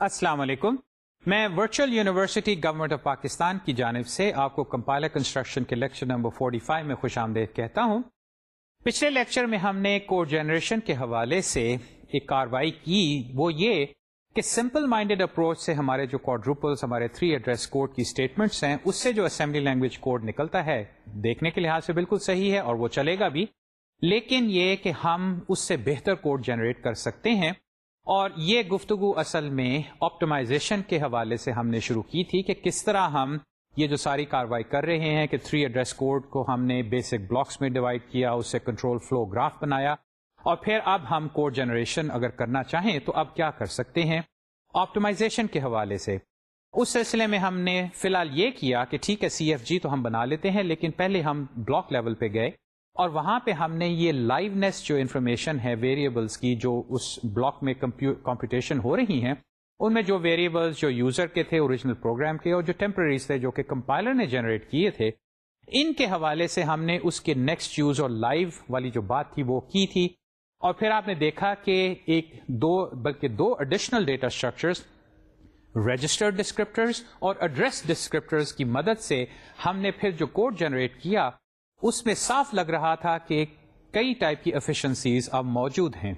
السلام علیکم۔ میں virtual university government of Pakistan کی جانب سے آپ کو کمپائلر کنسٹرکشن کے لیکچر نمبر 45 میں خوش آمدید کہتا ہوں۔ پچھلے لیکچر میں ہم نے کوڈ جنریشن کے حوالے سے ایک کاروائی کی۔ وہ یہ کہ سمپل مائنڈیڈ اپروچ سے ہمارے جو کوڈروپلس ہمارے تھری ایڈریس کوڈ کی اسٹیٹمنٹس ہیں، اس سے جو اسمبلی لینگویج کوڈ نکلتا ہے، دیکھنے کے لحاظ سے بالکل صحیح ہے اور وہ چلے گا بھی۔ لیکن یہ کہ ہم اس سے بہتر کوڈ جنریٹ کر سکتے ہیں اور یہ گفتگو اصل میں آپٹمائزیشن کے حوالے سے ہم نے شروع کی تھی کہ کس طرح ہم یہ جو ساری کاروائی کر رہے ہیں کہ تھری ایڈریس کوڈ کو ہم نے بیسک بلاکس میں ڈیوائڈ کیا اس سے کنٹرول فلو گراف بنایا۔ اور پھر اب ہم کوڈ جنریشن اگر کرنا چاہیں تو اب کیا کر سکتے ہیں؟ آپٹمائزیشن کے حوالے سے۔ اس سلسلے میں ہم نے فی الحال یہ کیا کہ ٹھیک ہے سی ایف جی تو ہم بنا لیتے ہیں، لیکن پہلے ہم بلاک لیول پہ گئے۔ اور وہاں پہ ہم نے یہ لائیونیس جو انفارمیشن ہے ویریبلس کی جو اس بلاک میں کمپیوٹیشن ہو رہی ہیں، ان میں جو ویریبلس جو یوزر کے تھے اوریجنل پروگرام کے، اور جو ٹیمپرریز تھے، جو کہ کمپائلر نے جنریٹ کیے تھے، ان کے حوالے سے ہم نے اس کے نیکسٹ یوز اور لائیو والی جو بات تھی وہ کی تھی، اور پھر آپ نے دیکھا کہ ایک دو، بلکہ دو additional data structures registered descriptors اور ایڈریس ڈسکرپٹرز کی مدد سے ہم نے پھر جو کوڈ جنریٹ کیا اس میں صاف لگ رہا تھا کہ کئی ٹائپ کی افیشنسیز اب موجود ہیں۔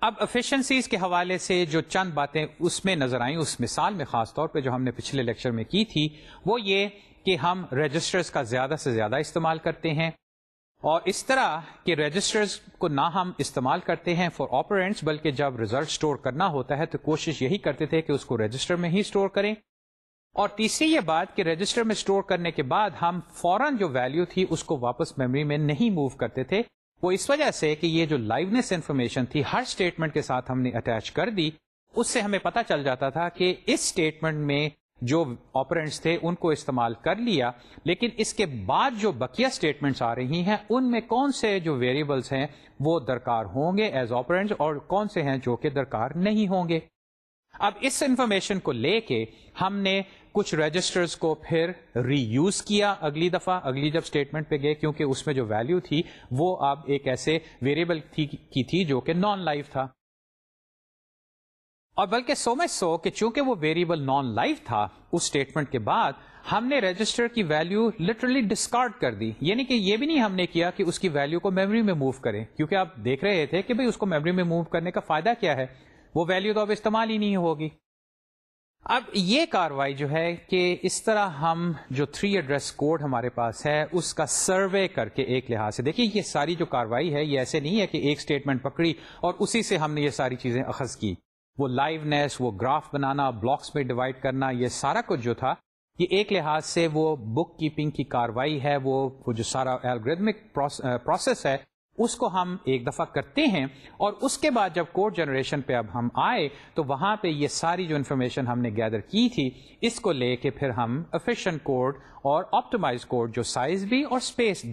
اب افیشنسیز کے حوالے سے جو چند باتیں اس میں نظر آئیں، اس مثال میں خاص طور پہ جو ہم نے پچھلے لیکچر میں کی تھی، وہ یہ کہ ہم رجسٹرز کا زیادہ سے زیادہ استعمال کرتے ہیں اور اس طرح کہ رجسٹرز کو نہ ہم استعمال کرتے ہیں فار آپرینٹس بلکہ جب ریزلٹ اسٹور کرنا ہوتا ہے تو کوشش یہی کرتے تھے کہ اس کو رجسٹر میں ہی اسٹور کریں۔ اور تیسری یہ بات کہ رجسٹر میں اسٹور کرنے کے بعد ہم فوراً جو ویلو تھی اس کو واپس میموری میں نہیں موو کرتے تھے۔ وہ اس وجہ سے کہ یہ جو لائونیس انفارمیشن تھی، ہر اسٹیٹمنٹ کے ساتھ ہم نے اٹیچ کر دی۔ اس سے ہمیں پتا چل جاتا تھا کہ اس اسٹیٹمنٹ میں جو آپرینٹس تھے، ان کو استعمال کر لیا۔ لیکن اس کے بعد جو بکیا اسٹیٹمنٹس آ رہی ہیں، ان میں کون سے جو ویریبلس ہیں، وہ درکار ہوں گے ایز آپرینٹس اور کون سے ہیں جو کہ درکار نہیں ہوں گے۔ اب اس انفارمیشن کو لے کے ہم نے کچھ رجسٹرز کو پھر ری یوز کیا اگلی دفعہ، اگلی جب اسٹیٹمنٹ پہ گئے، کیونکہ اس میں جو ویلو تھی، وہ اب ایک ایسے ویریبل کی تھی جو کہ نان لائف تھا۔ اور بلکہ سو میں سو کہ چونکہ وہ ویریبل نان لائف تھا، اس اسٹیٹمنٹ کے بعد ہم نے رجسٹر کی ویلو لٹرلی ڈسکارڈ کر دی۔ یعنی کہ یہ بھی نہیں ہم نے کیا کہ اس کی ویلو کو میموری میں موو کریں۔ کیونکہ آپ دیکھ رہے تھے کہ بھائی اس کو میموری میں موو کرنے کا فائدہ کیا ہے؟ وہ ویلو تو اب استعمال ہی نہیں ہوگی۔ اب یہ کاروائی جو ہے کہ اس طرح ہم جو تھری ایڈریس کوڈ ہمارے پاس ہے، اس کا سروے کر کے ایک لحاظ سے دیکھیے، یہ ساری جو کاروائی ہے، یہ ایسے نہیں ہے کہ ایک اسٹیٹمنٹ پکڑی اور اسی سے ہم نے یہ ساری چیزیں اخذ کی۔ وہ لائیونیس وہ گراف بنانا بلاکس میں ڈیوائڈ کرنا، یہ سارا کچھ جو تھا، یہ ایک لحاظ سے وہ بک کیپنگ کی کاروائی ہے، وہ جو سارا الگریدمک پروسیس ہے اس کو ہم ایک دفعہ کرتے ہیں اور اس کے بعد جب کوڈ جنریشن پہ اب ہم آئے تو وہاں پہ یہ ساری جو انفارمیشن ہم نے گیدر کی تھی، اس کو لے کے پھر ہم افیشینٹ کوڈ اور آپٹمائز کوڈ جو سائز بھی اور اسپیس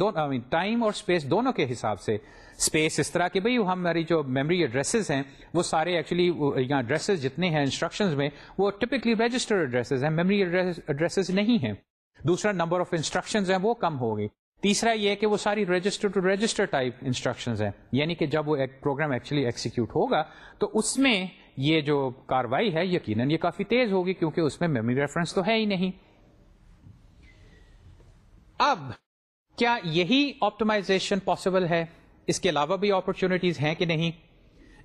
ٹائم اور اسپیس دونوں کے حساب سے. اسپیس اس طرح کے بھائی ہماری جو میموری ایڈریسز ہیں، وہ سارے ایکچولی یہاں ایڈریسز جتنے ہیں انسٹرکشن میں، وہ ٹپکلی رجسٹر ایڈریسز ہیں میموری ایڈریسز نہیں ہیں۔ دوسرا نمبر آف انسٹرکشن ہیں، وہ کم ہوگی تیسرا یہ کہ وہ ساری register to register type instruction ہیں۔ یعنی کہ جب وہ پروگرام ایکچولی ایکسیکیوٹ ہوگا، تو اس میں یہ جو کاروائی ہے، یقیناً یہ کافی تیز ہوگی کیونکہ اس میں میموری ریفرنس تو ہے ہی نہیں۔ اب کیا یہی آپٹمائزیشن پاسبل ہے؟ اس کے علاوہ بھی اپرچونیٹیز ہیں کہ نہیں؟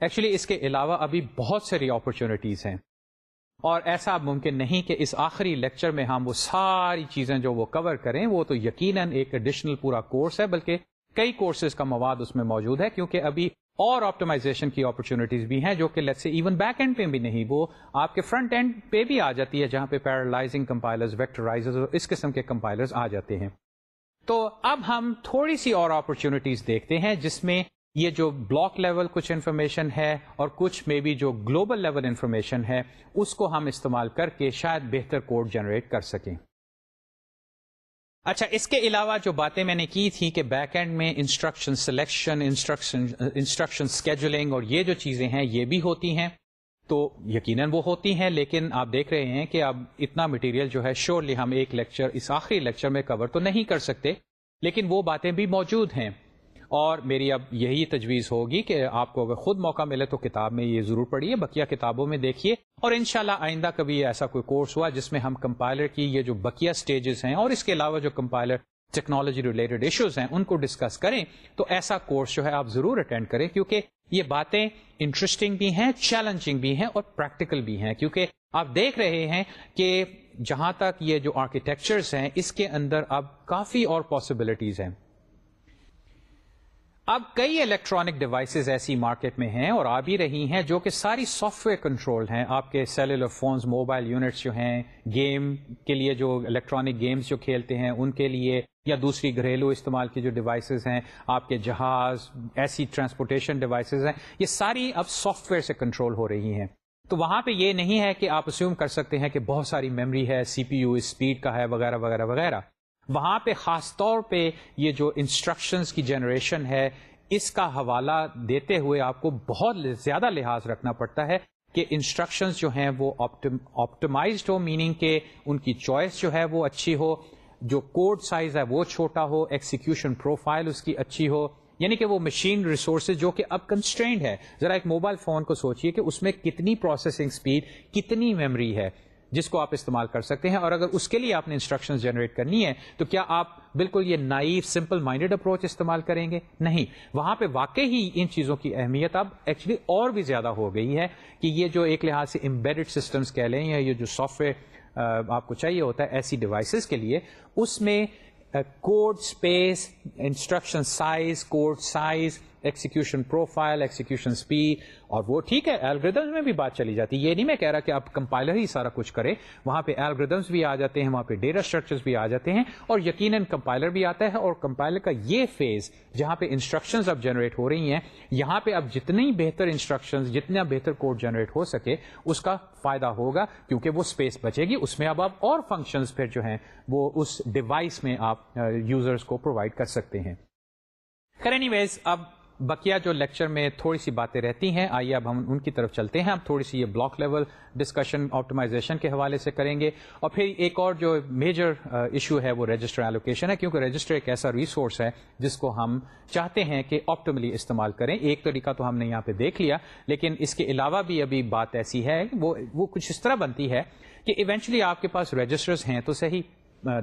ایکچولی اس کے علاوہ ابھی بہت ساری اپرچونیٹیز ہیں۔ اور ایسا ممکن نہیں کہ اس آخری لیکچر میں ہم وہ ساری چیزیں جو وہ کور کریں، وہ تو یقیناً ایک ایڈیشنل پورا کورس ہے، بلکہ کئی کورسز کا مواد اس میں موجود ہے، کیونکہ ابھی اور آپٹمائزیشن کی اپرچونیٹیز بھی ہیں، جو کہ لیٹ سے ایون بیک اینڈ پہ بھی نہیں، وہ آپ کے فرنٹ اینڈ پہ بھی آ جاتی ہے، جہاں پہ پیرالائزنگ کمپائلرز ویکٹرائزرز اور اس قسم کے کمپائلرز آ جاتے ہیں۔ تو اب ہم تھوڑی سی اور اپرچونیٹیز دیکھتے ہیں، جس میں یہ جو بلاک لیول کچھ انفارمیشن ہے اور کچھ میں بھی جو گلوبل لیول انفارمیشن ہے، اس کو ہم استعمال کر کے شاید بہتر کوڈ جنریٹ کر سکیں۔ اچھا اس کے علاوہ جو باتیں میں نے کی تھی کہ بیک اینڈ میں instruction selection instruction instruction scheduling اور یہ جو چیزیں ہیں، یہ بھی ہوتی ہیں۔ تو یقیناً وہ ہوتی ہیں، لیکن آپ دیکھ رہے ہیں کہ اب اتنا مٹیریل جو ہے شیورلی ہم ایک لیکچر اس آخری لیکچر میں کور تو نہیں کر سکتے، لیکن وہ باتیں بھی موجود ہیں۔ اور میری اب یہی تجویز ہوگی کہ آپ کو اگر خود موقع ملے تو کتاب میں یہ ضرور پڑھیے، بقیہ کتابوں میں دیکھیے۔ اور انشاءاللہ آئندہ کبھی ایسا کوئی کورس ہوا جس میں ہم کمپائلر کی یہ جو بقیہ سٹیجز ہیں اور اس کے علاوہ جو کمپائلر ٹیکنالوجی ریلیٹڈ ایشوز ہیں ان کو ڈسکس کریں، تو ایسا کورس جو ہے آپ ضرور اٹینڈ کریں کیونکہ یہ باتیں انٹرسٹنگ بھی ہیں چیلنجنگ بھی ہیں اور پریکٹیکل بھی ہیں۔ کیونکہ آپ دیکھ رہے ہیں کہ جہاں تک یہ جو آرکیٹیکچرس ہیں اس کے اندر اب کافی اور پاسبلٹیز ہیں۔ اب کئی الیکٹرانک ڈیوائسز ایسی مارکیٹ میں ہیں اور آ بھی رہی ہیں جو کہ ساری سافٹ ویئر کنٹرول ہیں۔ آپ کے سیلولر فونز موبائل یونٹس جو ہیں گیم کے لیے جو الیکٹرانک گیمز جو کھیلتے ہیں، ان کے لیے یا دوسری گھریلو استعمال کی جو ڈیوائسز ہیں، آپ کے جہاز، ایسی ٹرانسپورٹیشن ڈیوائسز ہیں، یہ ساری اب سافٹ ویئر سے کنٹرول ہو رہی ہیں۔ تو وہاں پہ یہ نہیں ہے کہ آپ اسیوم کر سکتے ہیں کہ بہت ساری میموری ہے سی پی یو اسپیڈ کا ہے، وغیرہ وغیرہ وغیرہ۔ وہاں پہ خاص طور پہ یہ جو انسٹرکشنز کی جنریشن ہے، اس کا حوالہ دیتے ہوئے آپ کو بہت زیادہ لحاظ رکھنا پڑتا ہے کہ انسٹرکشنز جو ہیں وہ آپٹمائزڈ ہو میننگ کہ ان کی چوائس جو ہے وہ اچھی ہو، جو کوڈ سائز ہے وہ چھوٹا ہو ایکسیکیوشن پروفائل اس کی اچھی ہو یعنی کہ وہ مشین ریسورسز جو کہ اب کنسٹرینڈ ہے۔ ذرا ایک موبائل فون کو سوچیے کہ اس میں کتنی پروسیسنگ اسپیڈ کتنی میموری ہے۔ جس کو آپ استعمال کر سکتے ہیں اور اگر اس کے لیے آپ نے انسٹرکشن جنریٹ کرنی ہے تو کیا آپ بالکل یہ نائف سمپل مائنڈیڈ اپروچ استعمال کریں گے؟ نہیں. وہاں پہ واقع ہی ان چیزوں کی اہمیت اب ایکچولی اور بھی زیادہ ہو گئی ہے کہ یہ جو ایک لحاظ سے امبیڈڈ سسٹمس کہہ لیں یا یہ جو سافٹ ویئر آپ کو چاہیے ہوتا ہے ایسی ڈیوائسز کے لیے، اس میں code space instruction size code size execution profile execution speed اور وہ ٹھیک ہے الگریدمس میں بھی بات چلی جاتی ہے۔ یہ نہیں میں کہہ رہا کہ آپ کمپائلر ہی سارا کچھ کرے۔ وہاں پہ الگریدمس بھی آ جاتے ہیں، وہاں پہ ڈیٹا اسٹرکچرس بھی آ جاتے ہیں اور یقیناً کمپائلر بھی آتا ہے۔ اور کمپائلر کا یہ فیز جہاں پہ انسٹرکشنز اب جنریٹ ہو رہی ہیں، یہاں پہ اب جتنی بہتر انسٹرکشن جتنا بہتر کوڈ جنریٹ ہو سکے، اس کا فائدہ ہوگا۔ کیونکہ وہ اسپیس بچے گی، اس میں اب آپ اور فنکشنز پھر جو ہیں، وہ اس ڈیوائس میں آپ uh, یوزرس کو پرووائڈ کر سکتے ہیں۔ اینی ویز اب بقیہ جو لیکچر میں تھوڑی سی باتیں رہتی ہیں، آئیے اب ہم ان کی طرف چلتے ہیں۔ اب تھوڑی سی یہ بلاک لیول ڈسکشن آپٹمائزیشن کے حوالے سے کریں گے۔ اور پھر ایک اور جو میجر ایشو ہے وہ رجسٹر ایلوکیشن ہے، کیونکہ رجسٹر ایک ایسا ریسورس ہے جس کو ہم چاہتے ہیں کہ آپٹملی استعمال کریں۔ ایک طریقہ تو ہم نے یہاں پہ دیکھ لیا، لیکن اس کے علاوہ بھی ابھی بات ایسی ہے، وہ وہ کچھ اس طرح بنتی ہے کہ ایونچولی آپ کے پاس رجسٹرز ہیں تو صحیح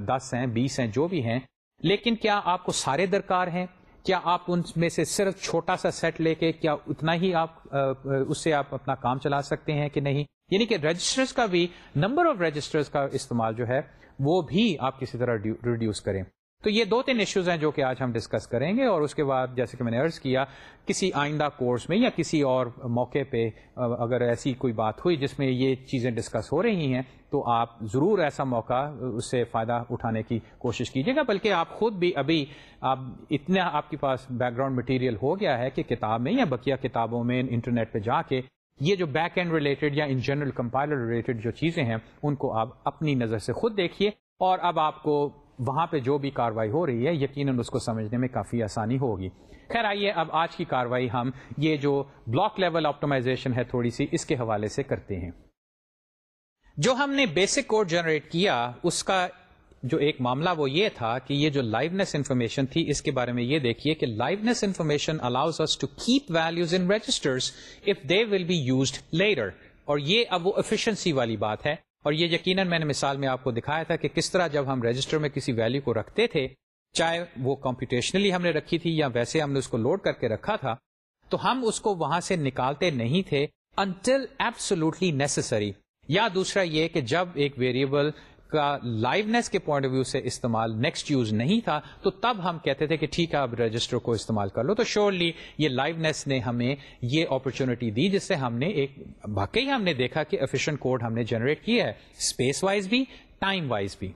دس ہیں، بیس ہیں، جو بھی ہیں، لیکن کیا آپ کو سارے درکار ہیں؟ کیا آپ ان میں سے صرف چھوٹا سا سیٹ لے کے کیا اتنا ہی آپ اس سے آپ اپنا کام چلا سکتے ہیں کہ نہیں؟ یعنی کہ رجسٹرز کا بھی نمبر آف رجسٹرز کا استعمال جو ہے وہ بھی آپ کسی طرح ریڈیوس کریں۔ تو یہ دو تین ایشوز ہیں جو کہ آج ہم ڈسکس کریں گے اور اس کے بعد جیسے کہ میں نے عرض کیا، کسی آئندہ کورس میں یا کسی اور موقع پہ، اگر ایسی کوئی بات ہوئی جس میں یہ چیزیں ڈسکس ہو رہی ہیں، تو آپ ضرور ایسا موقع اس سے فائدہ اٹھانے کی کوشش کیجیے گا۔ بلکہ آپ خود بھی ابھی آپ اتنا آپ کے پاس بیک گراؤنڈ مٹیریل ہو گیا ہے کہ کتاب میں یا بقیہ کتابوں میں انٹرنیٹ پہ جا کے یہ جو بیک اینڈ ریلیٹڈ یا ان جنرل کمپائلر ریلیٹڈ جو چیزیں ہیں، ان کو آپ اپنی نظر سے خود دیکھیے اور اب آپ کو وہاں پہ جو بھی کاروائی ہو رہی ہے، یقیناً اس کو سمجھنے میں کافی آسانی ہوگی۔ خیر، آئیے اب آج کی کاروائی ہم یہ جو بلاک لیول آپٹمائزیشن ہے تھوڑی سی، اس کے حوالے سے کرتے ہیں۔ جو ہم نے بیسک کوڈ جنریٹ کیا، اس کا جو ایک معاملہ وہ یہ تھا کہ یہ جو لائونیس انفارمیشن تھی، اس کے بارے میں یہ دیکھیے کہ liveness information allows us to keep values in registers if they will be used later اور یہ اب وہ افیشنسی والی بات ہے۔ اور یہ یقیناً میں نے مثال میں آپ کو دکھایا تھا کہ کس طرح جب ہم رجسٹر میں کسی ویلو کو رکھتے تھے، چاہے وہ کمپیوٹیشنلی ہم نے رکھی تھی یا ویسے ہم نے اس کو لوڈ کر کے رکھا تھا، تو ہم اس کو وہاں سے نکالتے نہیں تھے انٹل ایبسولوٹلی نیسسری یا دوسرا یہ کہ جب ایک ویریبل کا لائونیس کے پوائنٹ آف ویو سے استعمال نیکسٹ یوز نہیں تھا، تو تب ہم کہتے تھے کہ ٹھیک ہے، اب رجسٹر کو استعمال کر لو۔ تو شیورلی یہ لائونیس نے ہمیں یہ اپرچونٹی دی، جس سے ہم نے ایک، واقعی ہم نے دیکھا کہ افیشنٹ کوڈ ہم نے جنریٹ کیا ہے اسپیس وائز بھی ٹائم وائز بھی۔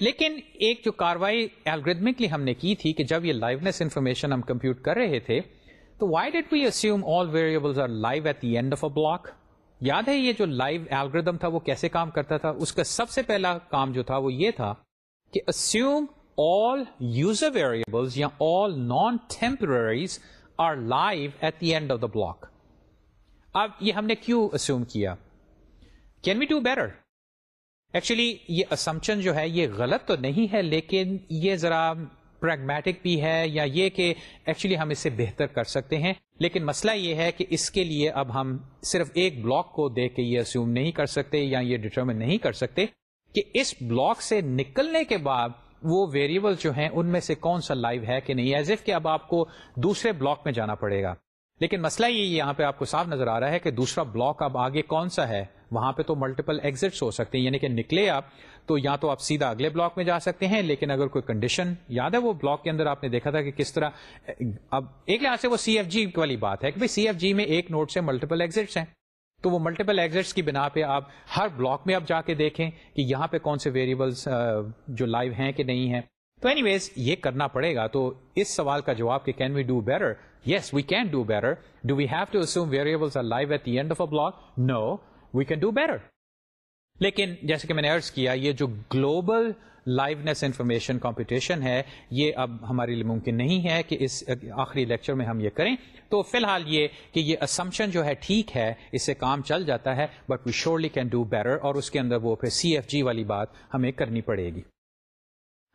لیکن ایک جو کاروائی الگریدمکلی ہم نے کی تھی کہ جب یہ لائونیس انفارمیشن ہم کمپیوٹ کر رہے تھے، تو why that we assume all variables are live at the end of a block یاد ہے یہ جو لائیو ایلگردم تھا وہ کیسے کام کرتا تھا؟ اس کا سب سے پہلا کام جو تھا وہ یہ تھا کہ اسیوم آل یوزر ویریبلز یا all non temporaries are live at the end of the block اب یہ ہم نے کیوں اسیوم کیا؟ Can we do better actually یہ اسمپشن جو ہے یہ غلط تو نہیں ہے لیکن یہ ذرا پریگمیٹک بھی ہے یا یہ کہ ایکچولی ہم اسے بہتر کر سکتے ہیں۔ لیکن مسئلہ یہ ہے کہ اس کے لیے اب ہم صرف ایک بلاک کو دیکھ کے یہ اسیوم نہیں کر سکتے یا یہ ڈٹرمن نہیں کر سکتے کہ اس بلاک سے نکلنے کے بعد وہ ویریبل جو ہیں ان میں سے کون سا لائیو ہے کہ نہیں ایز اف کہ اب آپ کو دوسرے بلاک میں جانا پڑے گا۔ لیکن مسئلہ یہ یہاں پہ آپ کو صاف نظر آ رہا ہے کہ دوسرا بلاک اب آگے کون سا ہے؟ وہاں پہ تو ملٹیپل ایگزٹس ہو سکتے ہیں یعنی کہ نکلے آپ تو یا تو آپ سیدھا اگلے بلاک میں جا سکتے ہیں، لیکن اگر کوئی کنڈیشن یاد ہے، وہ بلاک کے اندر آپ نے دیکھا تھا کہ کس طرح، اب ایک لحاظ سے وہ سی ایف جی والی بات ہے کہ سی ایف جی میں ایک نوٹ سے ملٹیپل ایگزٹس ہیں۔ تو وہ ملٹیپل ایگزٹس کی بنا پہ آپ ہر بلاک میں آپ جا کے دیکھیں کہ یہاں پہ کون سے ویریبلس جو لائیو ہیں کہ نہیں ہیں۔ تو اینی ویز یہ کرنا پڑے گا۔ تو اس سوال کا جواب کہ can we do better yes we can do better do we have to assume variables are live at the end of a block no we can do better لیکن جیسے کہ میں نے ارض کیا، یہ جو گلوبل لائیونیس انفارمیشن کمپٹیشن ہے، یہ اب ہمارے لیے ممکن نہیں ہے کہ اس آخری لیکچر میں ہم یہ کریں۔ تو فی الحال یہ کہ یہ اسمپشن جو ہے ٹھیک ہے، اس سے کام چل جاتا ہے but we surely can do better اور اس کے اندر وہ پھر سی ایف جی والی بات ہمیں کرنی پڑے گی۔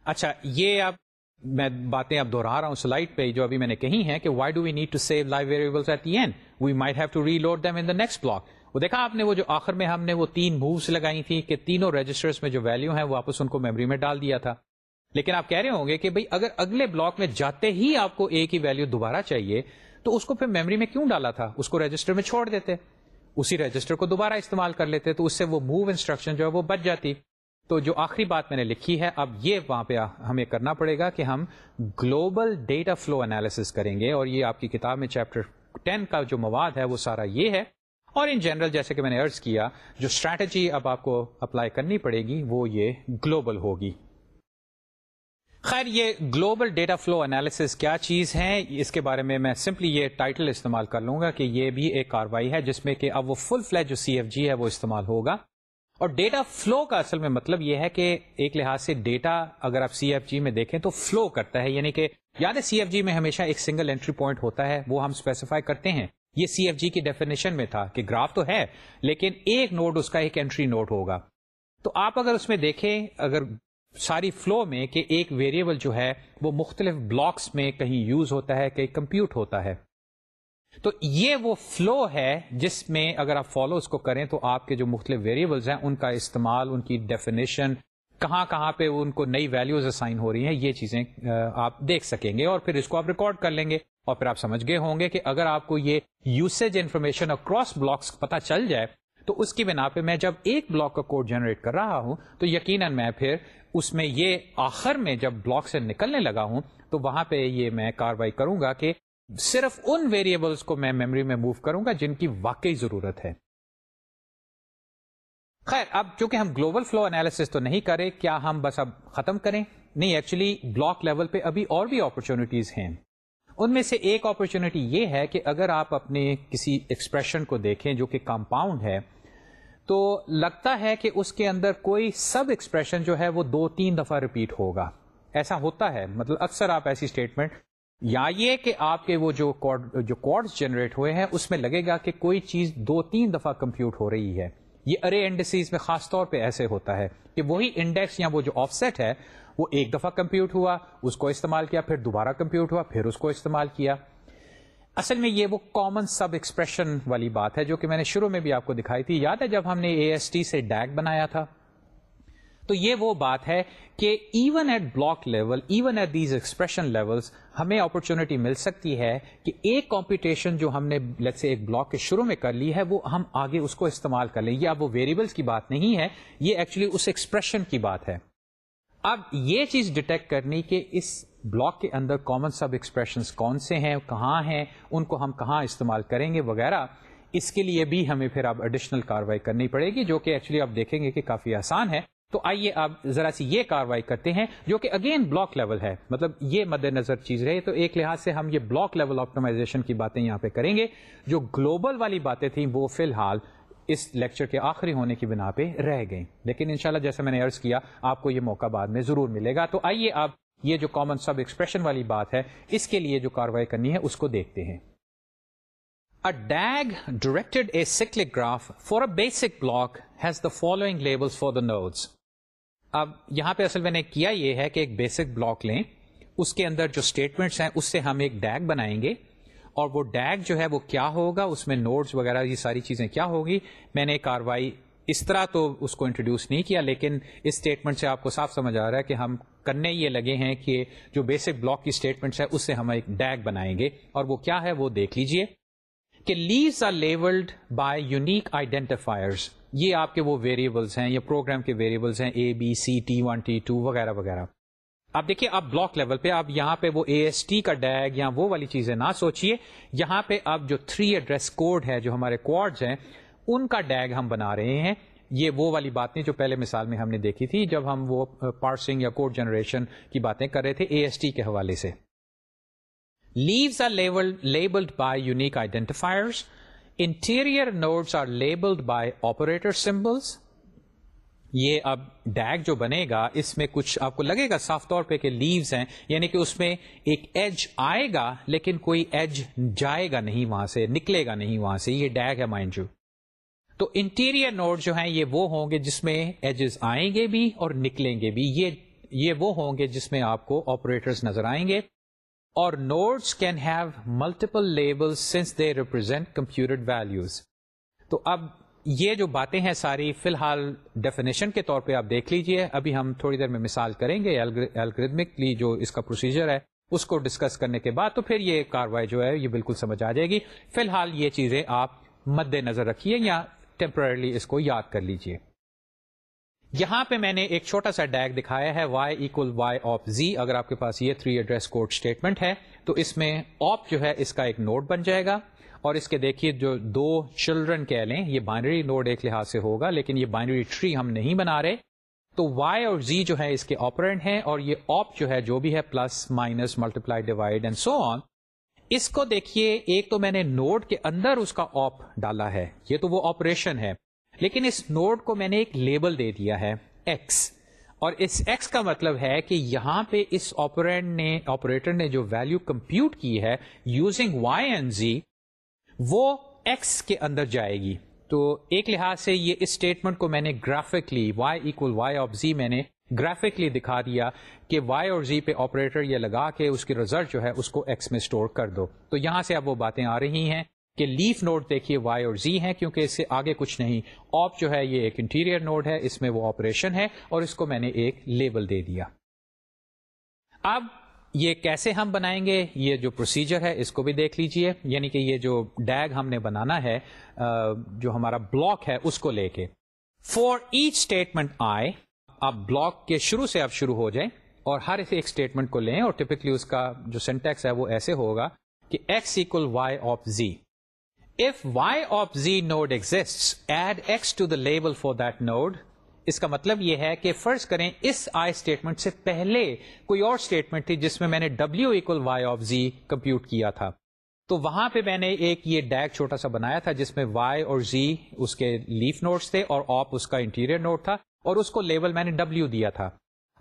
اچھا یہ اب میں باتیں اب دوہرا رہا ہوں سلائڈ پہ، جو ابھی میں نے کہی ہیں کہ why do we need to save live variables at the end we might have to reload them in the next block وہ دیکھا آپ نے وہ جو آخر میں ہم نے وہ تین مووز لگائی تھی کہ تینوں رجسٹرز میں جو ویلو ہیں واپس ان کو میموری میں ڈال دیا تھا۔ لیکن آپ کہہ رہے ہوں گے کہ بھائی اگر اگلے بلاک میں جاتے ہی آپ کو ایک ہی ویلو دوبارہ چاہیے تو اس کو پھر میموری میں کیوں ڈالا تھا؟ اس کو رجسٹر میں چھوڑ دیتے۔ اسی رجسٹر کو دوبارہ استعمال کر لیتے تو اس سے وہ موو انسٹرکشن جو ہے وہ بچ جاتی۔ تو جو آخری بات میں نے لکھی ہے، اب یہ وہاں پہ ہمیں کرنا پڑے گا کہ ہم گلوبل ڈیٹا فلو انالیس کریں گے اور یہ آپ کی کتاب میں چیپٹر ٹین کا جو مواد ہے وہ سارا یہ ہے۔ اور ان جنرل جیسے کہ میں نے ارض کیا، جو اسٹریٹجی اب آپ کو اپلائی کرنی پڑے گی، وہ یہ گلوبل ہوگی۔ خیر، یہ گلوبل ڈیٹا فلو انالیس کیا چیز ہے؟ اس کے بارے میں میں سمپلی یہ ٹائٹل استعمال کر لوں گا کہ یہ بھی ایک کاروائی ہے، جس میں کہ اب وہ فل فلیج جو سی ایف جی ہے وہ استعمال ہوگا۔ اور ڈیٹا فلو کا اصل میں مطلب یہ ہے کہ ایک لحاظ سے ڈیٹا اگر آپ سی ایف جی میں دیکھیں تو فلو کرتا ہے یعنی کہ یاد ہے سی ایف جی میں ہمیشہ ایک سنگل انٹری پوائنٹ ہوتا ہے، وہ ہم اسپیسیفائی کرتے ہیں۔ یہ سی ایف جی کی ڈیفینیشن میں تھا کہ گراف تو ہے، لیکن ایک نوڈ اس کا ایک انٹری نوڈ ہوگا۔ تو آپ اگر اس میں دیکھیں، اگر ساری فلو میں کہ ایک ویریبل جو ہے، وہ مختلف بلاکس میں کہیں یوز ہوتا ہے، کہیں کمپیوٹ ہوتا ہے۔ تو یہ وہ فلو ہے جس میں اگر آپ فالو اس کو کریں تو آپ کے جو مختلف ویریبلز ہیں، ان کا استعمال، ان کی ڈیفینیشن کہاں کہاں پہ ان کو نئی ویلوز اسائن ہو رہی ہیں، یہ چیزیں آپ دیکھ سکیں گے اور پھر اس کو آپ ریکارڈ کر لیں گے اور پھر آپ سمجھ گئے ہوں گے کہ اگر آپ کو یہ یوسیج انفارمیشن اکراس بلاکس پتا چل جائے، تو اس کی بنا پہ میں جب ایک بلاک کا کوڈ جنریٹ کر رہا ہوں، تو یقیناً میں پھر اس میں یہ آخر میں جب بلاک سے نکلنے لگا ہوں، تو وہاں پہ یہ میں کاروائی کروں گا کہ صرف ان ویریبلس کو میں میموری میں موو کروں گا جن کی واقعی ضرورت ہے۔ خیر، اب چونکہ ہم گلوبل فلو انالیس تو نہیں کرے، کیا ہم بس اب ختم کریں؟ نہیں ایکچولی بلاک لیول پہ ابھی اور بھی اپرچونیٹیز ہیں۔ ان میں سے ایک اپرچونیٹی یہ ہے کہ اگر آپ اپنے کسی ایکسپریشن کو دیکھیں جو کہ کمپاؤنڈ ہے، تو لگتا ہے کہ اس کے اندر کوئی سب ایکسپریشن جو ہے وہ دو تین دفعہ ریپیٹ ہوگا۔ ایسا ہوتا ہے۔ مطلب اکثر آپ ایسی اسٹیٹمنٹ یا یہ کہ آپ کے وہ جو جو کوڈز جنریٹ ہوئے ہیں، اس میں لگے گا کہ کوئی چیز دو تین دفعہ کمپیوٹ ہو رہی ہے۔ یہ ارے انڈیسیز میں خاص طور پہ ایسے ہوتا ہے کہ وہی انڈیکس یا وہ جو آف سیٹ ہے، وہ ایک دفعہ کمپیوٹ ہوا، اس کو استعمال کیا، پھر دوبارہ کمپیوٹ ہوا، پھر اس کو استعمال کیا۔ اصل میں یہ وہ کامن سب ایکسپریشن والی بات ہے جو کہ میں نے شروع میں بھی آپ کو دکھائی تھی۔ یاد ہے جب ہم نے اے ایس ٹی سے ڈیک بنایا تھا؟ تو یہ وہ بات ہے کہ even at block level even at these expression level ہمیں اپرچونٹی مل سکتی ہے کہ ایک کمپٹیشن جو ہم نے سے ایک بلاک کے شروع میں کر لی ہے، وہ ہم آگے اس کو استعمال کر لیں۔ یہ اب وہ ویریبلس کی بات نہیں ہے، یہ ایکچولی اس ایکسپریشن کی بات ہے۔ اب یہ چیز ڈیٹیکٹ کرنی کہ اس بلاک کے اندر کامن سب ایکسپریشن کون سے ہیں، کہاں ہیں، ان کو ہم کہاں استعمال کریں گے وغیرہ، اس کے لیے بھی ہمیں پھر اب ایڈیشنل کاروائی کرنی پڑے گی، جو کہ ایکچولی آپ دیکھیں گے کہ کافی آسان ہے۔ تو آئیے آپ ذرا سی یہ کاروائی کرتے ہیں جو کہ اگین بلاک لیول ہے۔ مطلب یہ مد نظر چیز رہے تو ایک لحاظ سے ہم یہ بلاک لیول آپٹمائزیشن کی باتیں یہاں پہ کریں گے۔ جو گلوبل والی باتیں تھیں وہ فی الحال اس لیکچر کے آخری ہونے کی بنا پہ رہ گئیں۔ لیکن انشاءاللہ جیسے میں نے ارض کیا، آپ کو یہ موقع بعد میں ضرور ملے گا۔ تو آئیے آپ یہ جو کامن سب ایکسپریشن والی بات ہے، اس کے لیے جو کاروائی کرنی ہے، اس کو دیکھتے ہیں۔ DAG directed acyclic graph for a basic block has the following label for the nodes اب یہاں پہ اصل میں نے کیا یہ ہے کہ ایک بیسک بلاک لیں، اس کے اندر جو اسٹیٹمنٹس ہیں، اس سے ہم ایک ڈیگ بنائیں گے۔ اور وہ ڈیگ جو ہے، وہ کیا ہوگا؟ اس میں نوٹس وغیرہ، یہ ساری چیزیں کیا ہوگی؟ میں نے کاروائی اس طرح تو اس کو انٹروڈیوس نہیں کیا، لیکن اس اسٹیٹمنٹ سے آپ کو صاف سمجھ آ رہا ہے کہ ہم کرنے یہ لگے ہیں کہ جو بیسک بلاک کی اسٹیٹمنٹس ہے اس سے ہم ایک ڈیگ بنائیں گے۔ اور وہ کیا ہے؟ وہ دیکھ لیجیے کہ leaves are labelled by unique identifiers. یہ آپ کے وہ ویریبلس ہیں یا پروگرام کے ویریبلس ہیں A B C T one T two وغیرہ وغیرہ۔ آپ دیکھیے آپ بلاک لیول پہ آپ یہاں پہ وہ اے ایس ٹی کا ڈیگ یا وہ والی چیزیں نہ سوچیے یہاں پہ اب جو تھری ایڈریس کوڈ ہے، جو ہمارے کوڈز ہیں، ان کا ڈیگ ہم بنا رہے ہیں۔ یہ وہ والی بات نہیں جو پہلے مثال میں ہم نے دیکھی تھی، جب ہم وہ پارسنگ یا کوڈ جنریشن کی باتیں کر رہے تھے اے ایس ٹی کے حوالے سے۔ Leaves are labelled by unique identifiers interior nodes are labelled by operator symbols یہ اب ڈیگ جو بنے گا، اس میں کچھ آپ کو لگے گا صاف طور پہ کہ لیوز ہیں یعنی کہ اس میں ایک ایج آئے گا، لیکن کوئی ایج جائے گا نہیں وہاں سے، نکلے گا نہیں وہاں سے، یہ ڈیگ ہے مائنڈ جو تو انٹیریئر نوٹ جو ہیں، یہ وہ ہوں گے جس میں ایجز آئیں گے بھی اور نکلیں گے بھی، یہ یہ وہ ہوں گے جس میں آپ کو آپریٹرز نظر آئیں گے۔ اور nodes can have multiple labels since they represent computed values تو اب یہ جو باتیں ہیں ساری، فی الحال ڈیفینیشن کے طور پہ آپ دیکھ لیجیے۔ ابھی ہم تھوڑی دیر میں مثال کریں گے الگریدمکلی جو اس کا پروسیجر ہے، اس کو ڈسکس کرنے کے بعد تو پھر یہ کاروائی جو ہے، یہ بالکل سمجھ آ جائے گی۔ فی الحال یہ چیزیں آپ مد نظر رکھیے یا ٹیمپرلی اس کو یاد کر لیجیے۔ یہاں پہ میں نے ایک چھوٹا سا ڈیگ دکھایا ہے Y equal Y of Z اگر آپ کے پاس یہ تھری ایڈریس کوڈ اسٹیٹمنٹ ہے، تو اس میں آپ جو ہے، اس کا ایک نوٹ بن جائے گا۔ اور اس کے دیکھیے، جو دو چلڈرن کہہ لیں، یہ بائنری نوڈ ایک لحاظ سے ہوگا، لیکن یہ بائنری ٹری ہم نہیں بنا رہے۔ تو وائی اور زی جو ہے اس کے آپرینٹ ہیں، اور یہ آپ جو ہے، جو بھی ہے plus minus multiply divide and so on اس کو دیکھیے، ایک تو میں نے نوڈ کے اندر اس کا آپ ڈالا ہے۔ یہ تو وہ آپریشن ہے۔ لیکن اس نوڈ کو میں نے ایک لیبل دے دیا ہے ایکس اور اس ایکس کا مطلب ہے کہ یہاں پہ اس آپرینٹ نے آپریٹر نے جو ویلو کمپیوٹ کی ہے یوزنگ وائی اینڈ زی وہ ایکس کے اندر جائے گی۔ تو ایک لحاظ سے یہ اسٹیٹمنٹ کو میں نے graphically Y equal Y of Z میں نے گرافکلی دکھا دیا کہ وائی اور زی پہ آپریٹر یہ لگا کے اس کی ریزلٹ جو ہے اس کو ایکس میں اسٹور کر دو۔ تو یہاں سے اب وہ باتیں آ رہی ہیں۔ کہ لیف نوڈ دیکھیے وائی اور زی ہے کیونکہ اس سے آگے کچھ نہیں۔ آپ جو ہے یہ ایک انٹیریئر نوڈ ہے، اس میں وہ آپریشن ہے اور اس کو میں نے ایک لیبل دے دیا۔ اب یہ کیسے ہم بنائیں گے؟ یہ جو پروسیجر ہے، اس کو بھی دیکھ لیجیے۔ یعنی کہ یہ جو ڈیگ ہم نے بنانا ہے جو ہمارا بلاک ہے، اس کو لے کے۔ فور ایچ اسٹیٹمنٹ آئے آپ بلاک کے شروع سے آپ شروع ہو جائیں اور ہر ایک اسٹیٹمنٹ کو لیں اور ٹپکلی اس کا جو سینٹیکس ہے وہ ایسے ہوگا کہ X equal Y of Z if Y of Z node exit add X to the label for that node اس کا مطلب یہ ہے کہ فرض کریں اس آئی اسٹیٹمنٹ سے پہلے کوئی اور اسٹیٹمنٹ تھی جس میں میں نے W equal Y of Z compute کیا تھا۔ تو وہاں پہ میں نے ایک یہ ڈیک چھوٹا سا بنایا تھا جس میں وائی اور زی اس کے لیف نوٹس تھے اور آپ اس کا انٹیریئر نوٹ تھا اور اس کو لیول میں نے ڈبلو دیا تھا۔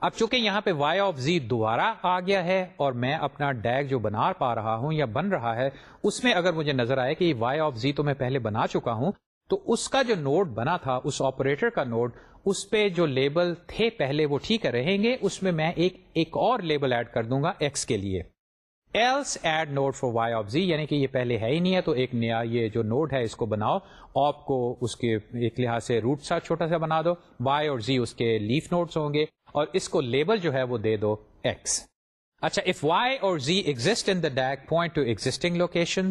اب چونکہ یہاں پہ وائی آف زی دوبارہ آ گیا ہے اور میں اپنا ڈیگ جو بنا پا رہا ہوں یا بن رہا ہے، اس میں اگر مجھے نظر آئے کہ یہ وائی آف زی تو میں پہلے بنا چکا ہوں، تو اس کا جو نوٹ بنا تھا، اس آپریٹر کا نوٹ اس پہ جو لیبل تھے پہلے وہ ٹھیک رہیں گے، اس میں میں ایک ایک اور لیبل ایڈ کر دوں گا ایکس کے لیے۔ Else add node for Y of Z یعنی کہ یہ پہلے ہے ہی نہیں ہے، تو ایک نیا یہ جو نوٹ ہے، اس کو بناؤ۔ آپ کو اس کے ایک لحاظ سے روٹ سا چھوٹا سا بنا دو۔ وائی اور زی اس کے لیف نوٹس ہوں گے۔ اور اس کو لیبل جو ہے وہ دے دو ایکس اچھا اف وائی اور Z exit in the DAG point to existing location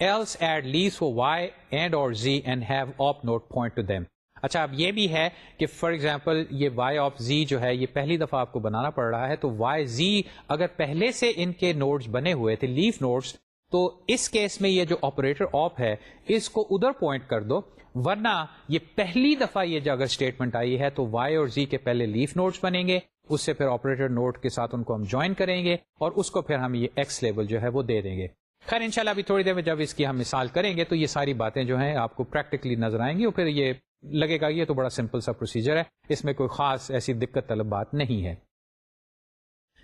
else add leaves for Y and اور Z and have op node point to them اچھا اب یہ بھی ہے کہ فار ایگزامپل یہ وائی آف زی جو ہے، یہ پہلی دفعہ آپ کو بنانا پڑ رہا ہے، تو وائی زی اگر پہلے سے ان کے نوٹس بنے ہوئے تھے لیف نوٹس تو اس کیس میں یہ جو آپریٹر آف ہے، اس کو ادھر پوائنٹ کر دو، ورنہ یہ پہلی دفعہ یہ جو اگر اسٹیٹمنٹ آئی ہے تو وائی اور زی کے پہلے لیف نوٹس بنیں گے، اس سے پھر آپریٹر نوٹ کے ساتھ ان کو ہم جوائن کریں گے اور اس کو پھر ہم یہ ایکس لیول جو ہے وہ دے دیں گے۔ خیر، انشاءاللہ ابھی تھوڑی دیر میں جب اس کی ہم مثال کریں گے تو یہ ساری باتیں جو ہیں آپ کو پریکٹیکلی نظر آئیں گی اور پھر یہ لگے گا یہ تو بڑا سمپل سا پروسیجر ہے، اس میں کوئی خاص ایسی دقت طلب بات نہیں ہے۔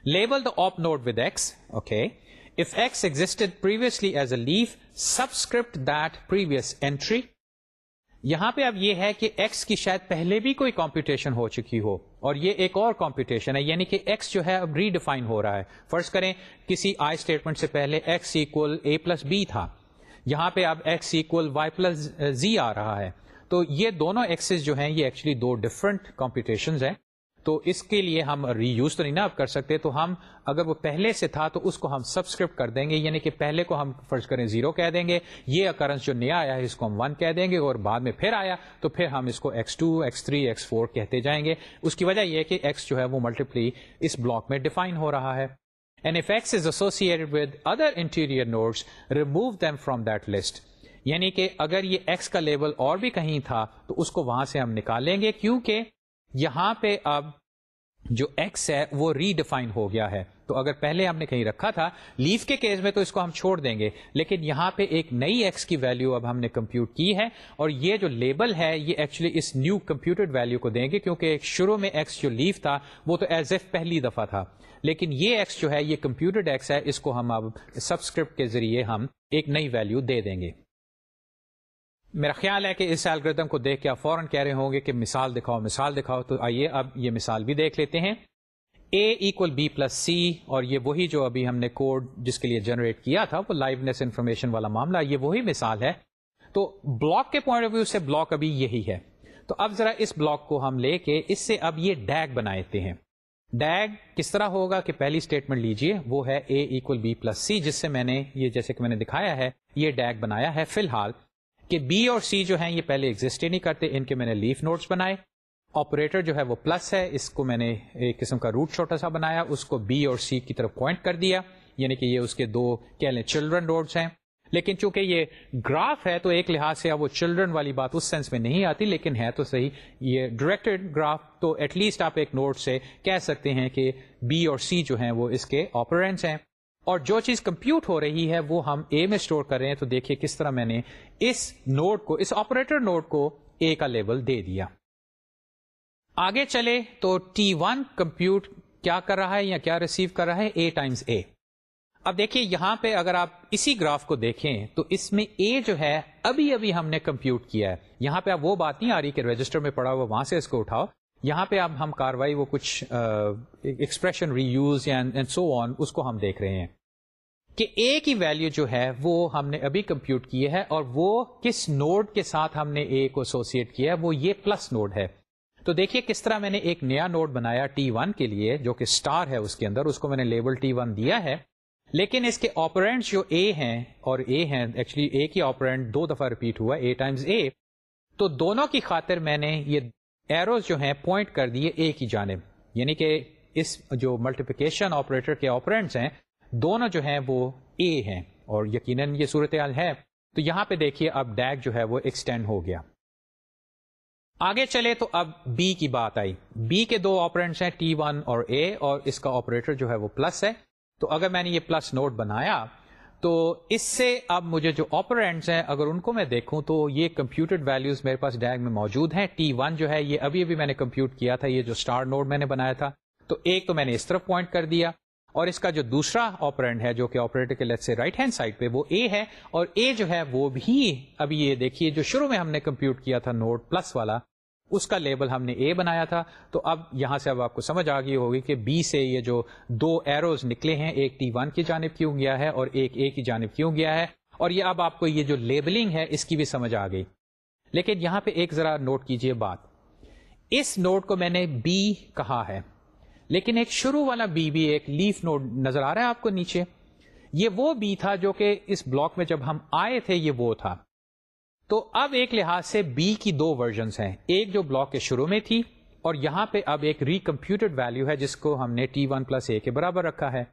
Label the op node with X okay if X previously as a leaf subscript that previous entry یہاں پہ اب یہ ہے کہ ایکس کی شاید پہلے بھی کوئی کمپیوٹیشن ہو چکی ہو اور یہ ایک اور کمپیوٹیشن ہے یعنی کہ ایکس جو ہے اب ریڈیفائن ہو رہا ہے۔ فرض کریں کسی آئی اسٹیٹمنٹ سے پہلے X equal A plus B تھا۔ یہاں پہ اب X equal Y plus Z آ رہا ہے۔ تو یہ دونوں ایکسز جو ہیں، یہ ایکچولی دو ڈفرنٹ کمپیوٹیشن ہیں۔ تو اس کے لیے ہم ری یوز تو نہیں نا کر سکتے، تو ہم اگر وہ پہلے سے تھا تو اس کو ہم سبسکرپٹ کر دیں گے یعنی کہ پہلے کو ہم فرض کریں زیرو کہہ دیں گے، یہ اکرنس جو نیا آیا ہے اس کو ہم ون کہہ دیں گے اور بعد میں پھر آیا تو پھر ہم اس کو X two X three X four کہتے جائیں گے۔ اس کی وجہ یہ کہ ایکس جو ہے وہ ملٹیپلی اس بلاک میں ڈیفائن ہو رہا ہے۔ And if X is associated with other interior nodes remove them from that list یعنی کہ اگر یہ ایکس کا لیبل اور بھی کہیں تھا تو اس کو وہاں سے ہم نکالیں گے، کیونکہ یہاں پہ اب جو ایکس ہے وہ ری ڈیفائن ہو گیا ہے۔ تو اگر پہلے ہم نے کہیں رکھا تھا لیف کے کیس میں تو اس کو ہم چھوڑ دیں گے۔ لیکن یہاں پہ ایک نئی ایکس کی ویلو اب ہم نے کمپیوٹ کی ہے اور یہ جو لیبل ہے یہ ایکچولی اس نیو کمپیوٹڈ ویلو کو دیں گے کیونکہ شروع میں ایکس جو لیف تھا وہ تو ایز ایف پہلی دفعہ تھا۔ لیکن یہ ایکس جو ہے یہ کمپیوٹڈ ایکس ہے، اس کو ہم اب سبسکرپٹ کے ذریعے ہم ایک نئی ویلو دے دیں گے۔ میرا خیال ہے کہ اس الگریدم کو دیکھ کے آپ فوراً کہہ رہے ہوں گے کہ مثال دکھاؤ مثال دکھاؤ، تو آئیے اب یہ مثال بھی دیکھ لیتے ہیں۔ A equal B plus C اور یہ وہی جو ابھی ہم نے کوڈ جس کے لیے جنریٹ کیا تھا، وہ لائونیس انفارمیشن والا معاملہ، یہ وہی مثال ہے۔ تو بلاک کے پوائنٹ آف ویو سے بلاک ابھی یہی ہے۔ تو اب ذرا اس بلاک کو ہم لے کے اس سے اب یہ ڈیگ بناتے ہیں۔ ڈیگ کس طرح ہوگا کہ پہلی اسٹیٹمنٹ لیجیے، وہ ہے A equal B plus C جس سے میں نے یہ جیسے کہ میں نے دکھایا ہے، یہ ڈیگ بنایا ہے فی الحال۔ کہ بی اور سی جو ہیں یہ پہلے ایگزٹ ہی نہیں کرتے، ان کے میں نے لیف نوٹس بنائے۔ آپریٹر جو ہے وہ پلس ہے، اس کو میں نے ایک قسم کا روٹ چھوٹا سا بنایا، اس کو بی اور سی کی طرف پوائنٹ کر دیا یعنی کہ یہ اس کے دو کہہ لیں چلڈرن نوٹس ہیں۔ لیکن چونکہ یہ گراف ہے، تو ایک لحاظ سے اب وہ چلڈرن والی بات اس سینس میں نہیں آتی، لیکن ہے تو صحیح۔ یہ ڈائریکٹڈ گراف تو ایٹ لیسٹ آپ ایک نوٹ سے کہہ سکتے ہیں کہ بی اور سی جو ہیں وہ اس کے آپرینٹس ہیں۔ اور جو چیز کمپیوٹ ہو رہی ہے وہ ہم اے میں اسٹور کر رہے ہیں، تو دیکھیے کس طرح میں نے اس نوٹ کو، اس آپریٹر نوٹ کو اے کا لیبل دے دیا۔ آگے چلے تو ٹی ون کمپیوٹ کیا کر رہا ہے یا کیا ریسیو کر رہا ہے؟ اے ٹائمس اے اب دیکھیے یہاں پہ اگر آپ اسی گراف کو دیکھیں، تو اس میں اے جو ہے، ابھی ابھی ہم نے کمپیوٹ کیا ہے۔ یہاں پہ اب وہ بات نہیں آ رہی کہ رجسٹر میں پڑا ہوا، وہاں سے اس کو اٹھاؤ۔ یہاں پہ اب ہم کاروائی، وہ کچھ expression re use so on اس کو ہم دیکھ رہے ہیں۔ کہ اے کی ویلو جو ہے وہ ہم نے ابھی کمپیوٹ کی ہے اور وہ کس نوڈ کے ساتھ ہم نے اے کو ایسوسیٹ کیا ہے، وہ یہ پلس نوڈ ہے۔ تو دیکھیے کس طرح میں نے ایک نیا نوڈ بنایا ٹی ون کے لیے، جو کہ اسٹار ہے اس کے اندر، اس کو میں نے لیبل ٹی ون دیا ہے۔ لیکن اس کے آپرینٹ جو اے ہیں اور اے ہیں ایکچولی اے کی آپرینٹ دو دفعہ ریپیٹ ہوا اے ٹائمز اے تو دونوں کی خاطر میں نے یہ ایروز جو ہیں پوائنٹ کر دیے اے کی جانب۔ یعنی کہ اس جو ملٹیپیکیشن آپریٹر کے آپرینٹس ہیں دونوں جو ہیں وہ اے ہیں اور یقیناً یہ صورتحال ہے۔ تو یہاں پہ دیکھیے اب ڈیک جو ہے وہ ایکسٹینڈ ہو گیا۔ آگے چلے تو اب بی کی بات آئی۔ بی کے دو آپرینٹس ہیں ٹی ون اور اے اور اس کا آپریٹر جو ہے وہ پلس ہے۔ تو اگر میں نے یہ پلس نوٹ بنایا تو اس سے اب مجھے جو آپرینٹس ہیں اگر ان کو میں دیکھوں تو یہ کمپیوٹڈ ویلوز میرے پاس ڈیگ میں موجود ہیں۔ ٹی ون جو ہے یہ ابھی ابھی میں نے کمپیوٹ کیا تھا، یہ جو اسٹار نوٹ میں نے بنایا تھا۔ تو ایک تو میں نے اس طرف پوائنٹ کر دیا۔ اور اس کا جو دوسرا آپرینٹ ہے جو کہ آپریٹر کے لیٹ سے رائٹ ہینڈ سائڈ پہ وہ اے ہے اور اے جو ہے وہ بھی ابھی یہ دیکھیے جو شروع میں ہم نے کمپیوٹ کیا تھا نوٹ پلس والا، اس کا لیبل ہم نے اے بنایا تھا۔ تو اب یہاں سے اب آپ کو سمجھ آ گئی ہوگی کہ بی سے یہ جو دو ایروز نکلے ہیں، ایک ٹی ون کی جانب کیوں گیا ہے اور ایک اے کی جانب کیوں گیا ہے۔ اور یہ اب آپ کو یہ جو لیبلنگ ہے، اس کی بھی سمجھ آ گئی۔ لیکن یہاں پہ ایک ذرا نوٹ کیجیے بات۔ اس نوٹ کو میں نے بی کہا ہے۔ لیکن ایک شروع والا بی بھی ایک لیف نوڈ نظر آ رہا ہے آپ کو نیچے۔ یہ وہ بی تھا جو کہ اس بلاک میں جب ہم آئے تھے، یہ وہ تھا۔ تو اب ایک لحاظ سے بی کی دو ورژنس ہیں۔ ایک جو بلاک کے شروع میں تھی اور یہاں پہ اب ایک ریکمپیوٹڈ ویلو ہے جس کو ہم نے ٹی ون پلس اے کے برابر رکھا ہے۔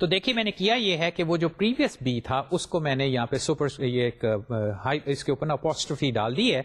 تو دیکھیے، میں نے کیا یہ ہے کہ وہ جو پریویس بی تھا، اس کو میں نے یہاں پہ سپر، یہ ایک اس کے اوپر اپوسٹفی ڈال دی ہے۔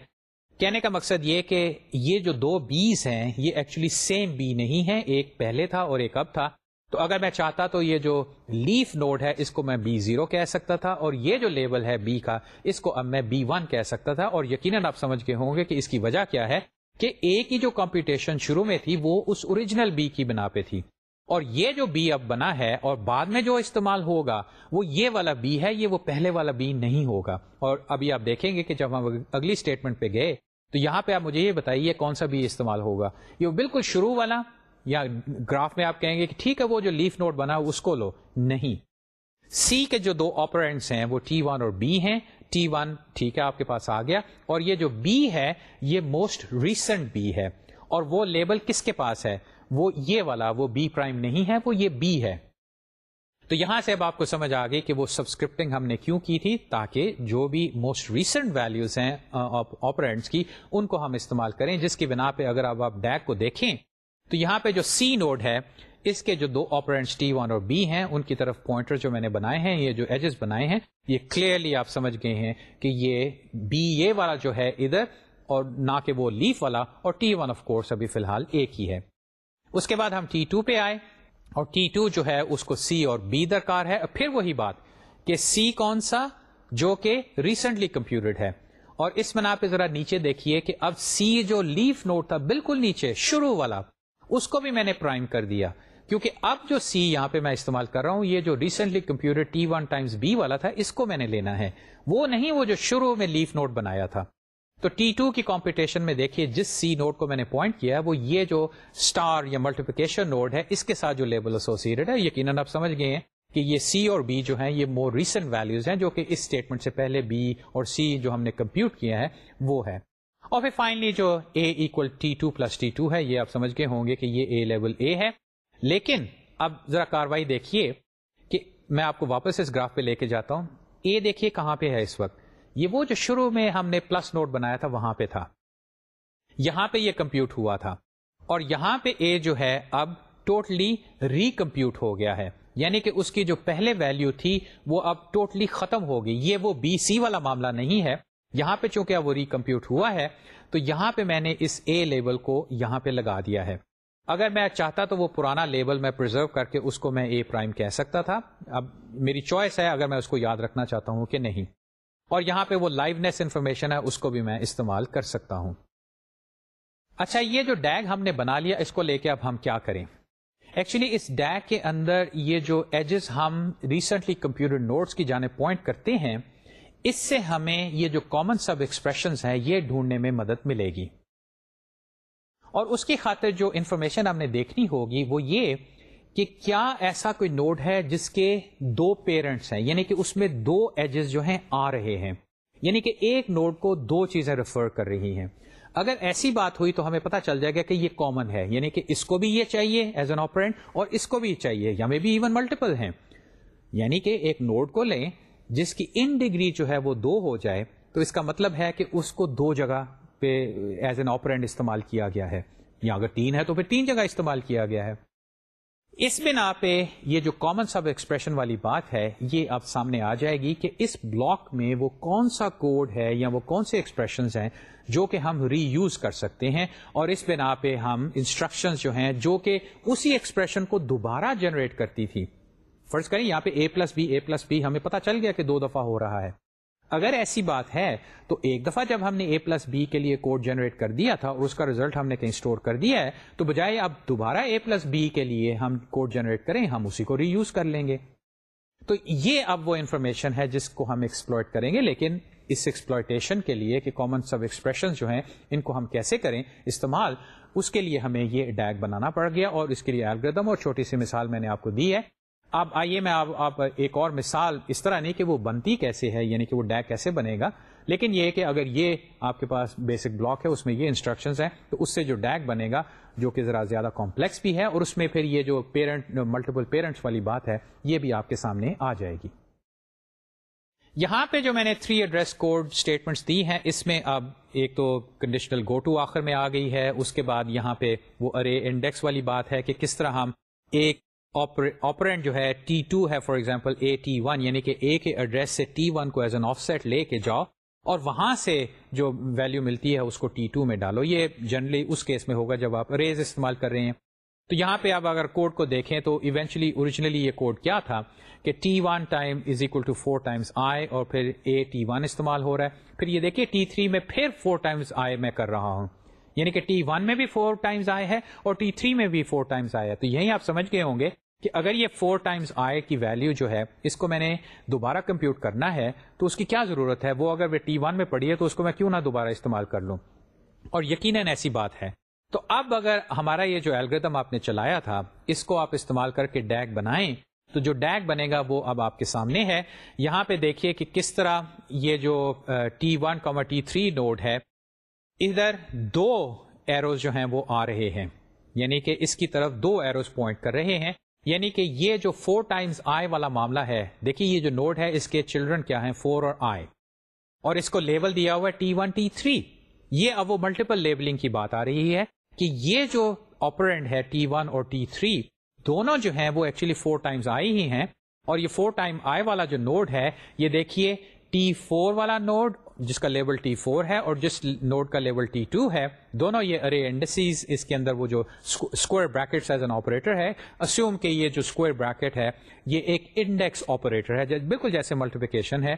کہنے کا مقصد یہ کہ یہ جو دو بیس ہیں، یہ ایکچولی سیم بی نہیں ہے ایک پہلے تھا اور ایک اب تھا۔ تو اگر میں چاہتا تو یہ جو لیف نوڈ ہے، اس کو میں بی زیرو کہہ سکتا تھا اور یہ جو لیبل ہے بی کا، اس کو اب میں بی ون کہہ سکتا تھا۔ اور یقیناً آپ سمجھ کے ہوں گے کہ اس کی وجہ کیا ہے کہ اے کی جو کمپیٹیشن شروع میں تھی، وہ اس اوریجنل بی کی بنا پہ تھی۔ اور یہ جو بی اب بنا ہے اور بعد میں جو استعمال ہوگا، وہ یہ والا بی ہے، یہ وہ پہلے والا بی نہیں ہوگا۔ اور ابھی آپ دیکھیں گے کہ جب ہم اگلی اسٹیٹمنٹ پہ گئے تو یہاں پہ آپ مجھے یہ بتائیے کون سا بی استعمال ہوگا؟ یہ بالکل شروع والا یا گراف میں آپ کہیں گے کہ ٹھیک ہے، وہ جو لیف نوٹ بنا اس کو لو۔ نہیں۔ سی کے جو دو آپرینٹس ہیں، وہ ٹی ون اور بی ہیں۔ ٹی ون ٹھیک ہے، آپ کے پاس آ گیا۔ اور یہ جو بی ہے، یہ موسٹ ریسنٹ بی ہے۔ اور وہ لیبل کس کے پاس ہے؟ وہ یہ والا، وہ بی پرائم نہیں ہے، وہ یہ بی ہے۔ تو یہاں سے اب آپ کو سمجھ آ گئی کہ وہ سبسکرپٹنگ ہم نے کیوں کی تھی تاکہ جو بھی موسٹ ریسنٹ ویلوز ہیں آپرینٹس کی، ان کو ہم استعمال کریں، جس کی بنا پہ اگر آپ ڈیک کو دیکھیں، تو یہاں پہ جو سی نوڈ ہے، اس کے جو دو آپرینٹس ٹی ون اور بی ہیں، ان کی طرف پوائنٹر جو میں نے بنائے ہیں، یہ جو ایجز بنائے ہیں، یہ کلیئرلی آپ سمجھ گئے ہیں کہ یہ بی اے والا جو ہے ادھر اور نہ کہ وہ لیف والا اور ٹی ون آف کورس ابھی فی الحال ایک ہی ہے۔ اس کے بعد ہم ٹی ٹو پہ آئے۔ اور ٹی ٹو جو ہے اس کو سی اور بی درکار ہے۔ پھر وہی بات کہ سی کون سا جو کہ ریسنٹلی کمپیوٹرڈ ہے۔ اور اس میں پہ ذرا نیچے دیکھیے کہ اب سی جو لیف نوٹ تھا بالکل نیچے، شروع والا، اس کو بھی میں نے پرائم کر دیا۔ کیونکہ اب جو سی یہاں پہ میں استعمال کر رہا ہوں، یہ جو recently computed T one times B والا تھا، اس کو میں نے لینا ہے۔ وہ نہیں، وہ جو شروع میں لیف نوٹ بنایا تھا۔ تو ٹی ٹو کی کمپٹیشن میں دیکھیے، جس سی نوٹ کو میں نے پوائنٹ کیا وہ یہ جو اسٹار یا ملٹیپلیکیشن نوڈ ہے، اس کے ساتھ جو لیبل ایسوسیڈ ہے، یقیناً آپ سمجھ گئے ہیں کہ یہ سی اور بی جو ہیں، یہ مور ریسنٹ ویلوز ہیں، جو کہ اس اسٹیٹمنٹ سے پہلے بی اور سی جو ہم نے کمپیوٹ کیا ہے، وہ ہے۔ اور پھر فائنلی جو A equal T two plus T two ہے، یہ آپ سمجھ گئے ہوں گے کہ یہ اے لیول اے ہے۔ لیکن اب ذرا کاروائی دیکھیے کہ میں آپ کو واپس اس گراف پہ لے کے جاتا ہوں۔ اے دیکھیے کہاں پہ ہے اس وقت۔ یہ وہ جو شروع میں ہم نے پلس نوٹ بنایا تھا وہاں پہ تھا۔ یہاں پہ یہ کمپیوٹ ہوا تھا۔ اور یہاں پہ اے جو ہے اب ٹوٹلی ری کمپیوٹ ہو گیا ہے۔ یعنی کہ اس کی جو پہلے ویلو تھی وہ اب ٹوٹلی ختم ہو گئی۔ یہ وہ بی سی والا معاملہ نہیں ہے۔ یہاں پہ چونکہ اب وہ ری کمپیوٹ ہوا ہے، تو یہاں پہ میں نے اس اے لیبل کو یہاں پہ لگا دیا ہے۔ اگر میں چاہتا تو وہ پرانا لیبل میں پرزرو کر کے اس کو میں اے پرائم کہہ سکتا تھا۔ اب میری چوائس ہے، اگر میں اس کو یاد رکھنا چاہتا ہوں کہ نہیں۔ اور یہاں پہ وہ لائونیس انفارمیشن ہے، اس کو بھی میں استعمال کر سکتا ہوں۔ اچھا یہ جو ڈیگ ہم نے بنا لیا، اس کو لے کے اب ہم کیا کریں؟ ایکچولی اس ڈیگ کے اندر یہ جو ایجز ہم ریسنٹلی کمپیوٹر نوٹس کی جانے پوائنٹ کرتے ہیں، اس سے ہمیں یہ جو کامن سب ایکسپریشن ہیں، یہ ڈھونڈنے میں مدد ملے گی۔ اور اس کی خاطر جو انفارمیشن ہم نے دیکھنی ہوگی، وہ یہ کہ کیا ایسا کوئی نوڈ ہے جس کے دو پیرنٹس ہیں؟ یعنی کہ اس میں دو ایجز جو ہیں آ رہے ہیں۔ یعنی کہ ایک نوڈ کو دو چیزیں ریفر کر رہی ہیں۔ اگر ایسی بات ہوئی تو ہمیں پتا چل جائے گا کہ یہ کامن ہے۔ یعنی کہ اس کو بھی یہ چاہیے ایز این آپرینٹ اور اس کو بھی چاہیے، یا میں بھی ایون ملٹیپل ہیں۔ یعنی کہ ایک نوڈ کو لیں جس کی ان ڈگری جو ہے وہ دو ہو جائے، تو اس کا مطلب ہے کہ اس کو دو جگہ پہ ایز این آپرینٹ استعمال کیا گیا ہے۔ یا اگر تین ہے تو پھر تین جگہ استعمال کیا گیا ہے۔ اس بنا پہ یہ جو کامن سب ایکسپریشن والی بات ہے، یہ اب سامنے آ جائے گی کہ اس بلاک میں وہ کون سا کوڈ ہے یا وہ کون سے ایکسپریشن ہیں جو کہ ہم ری یوز کر سکتے ہیں اور اس بنا پہ ہم انسٹرکشن جو ہیں، جو کہ اسی ایکسپریشن کو دوبارہ جنریٹ کرتی تھی۔ فرض کریں یہاں پہ A plus B A plus B ہمیں پتا چل گیا کہ دو دفعہ ہو رہا ہے۔ اگر ایسی بات ہے تو ایک دفعہ جب ہم نے اے پلس بی کے لیے کوڈ جنریٹ کر دیا تھا اور اس کا ریزلٹ ہم نے کہیں اسٹور کر دیا ہے، تو بجائے اب دوبارہ اے پلس بی کے لیے ہم کوڈ جنریٹ کریں، ہم اسی کو ری یوز کر لیں گے۔ تو یہ اب وہ انفارمیشن ہے جس کو ہم ایکسپلوئٹ کریں گے، لیکن اس ایکسپلوئٹیشن کے لیے کہ کامن سب ایکسپریشن جو ہیں، ان کو ہم کیسے کریں؟ استعمال، اس کے لیے ہمیں یہ ڈیگ بنانا پڑ گیا اور اس کے لیے الگریدم اور چھوٹی سی مثال میں نے آپ کو دی ہے۔ اب آئیے میں آپ ایک اور مثال، اس طرح نہیں کہ وہ بنتی کیسے ہے یعنی کہ وہ ڈیک کیسے بنے گا، لیکن یہ کہ اگر یہ آپ کے پاس بیسک بلاک ہے، اس میں یہ انسٹرکشنز ہیں، تو اس سے جو ڈیک بنے گا، جو کہ ذرا زیادہ کمپلیکس بھی ہے، اور اس میں پھر یہ جو پیرنٹ ملٹیپل پیرنٹس والی بات ہے، یہ بھی آپ کے سامنے آ جائے گی۔ یہاں پہ جو میں نے تھری ایڈریس کوڈ اسٹیٹمنٹس دی ہیں، اس میں اب ایک تو کنڈیشنل گو ٹو آخر میں آ گئی ہے، اس کے بعد یہاں پہ وہ ارے انڈیکس والی بات ہے کہ کس طرح ہم ایک آپرینٹ جو ہے ٹی ٹو ہے for example A T one یعنی کہ اے کے ایڈریس سے ٹی ون کو ایز این آف سیٹ لے کے جاؤ اور وہاں سے جو ویلو ملتی ہے اس کو ٹی ٹو میں ڈالو۔ یہ جنرلی اس کیس میں ہوگا جب آپ ریز استعمال کر رہے ہیں۔ تو یہاں پہ آپ اگر کوڈ کو دیکھیں تو ایونچولی اوریجنلی یہ کوڈ کیا تھا کہ T one time is equal to four times I اور پھر اے ٹی ون استعمال ہو رہا ہے۔ پھر یہ دیکھیے ٹی تھری میں پھر فور ٹائمس آئی میں کر رہا ہوں۔ یعنی کہ ٹی ون میں بھی فور ٹائمز آئے ہے اور ٹی تھری میں بھی فور ٹائمز آئے تو یہی آپ سمجھ گئے ہوں گے کہ اگر یہ فور ٹائمز آئے کی ویلو جو ہے اس کو میں نے دوبارہ کمپیوٹ کرنا ہے تو اس کی کیا ضرورت ہے؟ وہ اگر ٹی ون میں پڑھی ہے تو اس کو میں کیوں نہ دوبارہ استعمال کر لوں؟ اور یقیناً ایسی بات ہے۔ تو اب اگر ہمارا یہ جو الگریدم آپ نے چلایا تھا، اس کو آپ استعمال کر کے ڈیک بنائیں، تو جو ڈیک بنے گا وہ اب آپ کے سامنے ہے۔ یہاں پہ دیکھیے کہ کس طرح یہ جو T one comma T three node ہے، ادھر دو ایروز جو ہیں وہ آ رہے ہیں۔ یعنی کہ اس کی طرف دو ایروز پوائنٹ کر رہے ہیں۔ یعنی کہ یہ جو فور ٹائمز آئی والا معاملہ ہے، دیکھیے یہ جو نوڈ ہے، اس کے چلڈرن کیا ہیں؟ فور اور آئی اور اس کو لیبل دیا ہوا ہے ٹی ون ٹی تھری یہ اب وہ ملٹیپل لیبلنگ کی بات آ رہی ہے کہ یہ جو آپرینٹ ہے ٹی ون اور ٹی تھری دونوں جو ہیں وہ ایکچولی فور ٹائمز آئی ہی ہیں۔ اور یہ فور ٹائم آئی والا جو نوڈ ہے، یہ دیکھیے ٹی فور والا نوڈ جس کا لیول ٹی فور ہے اور جس نوڈ کا لیول ٹی ٹو ہے، دونوں یہ ارے انڈسیز اس کے اندر وہ جو square bracket as an operator ہے اسیوم کہ یہ جو اسکوئر بریکٹ ہے، یہ ایک انڈیکس آپریٹر ہے بالکل جیسے ملٹیپیکیشن ہے۔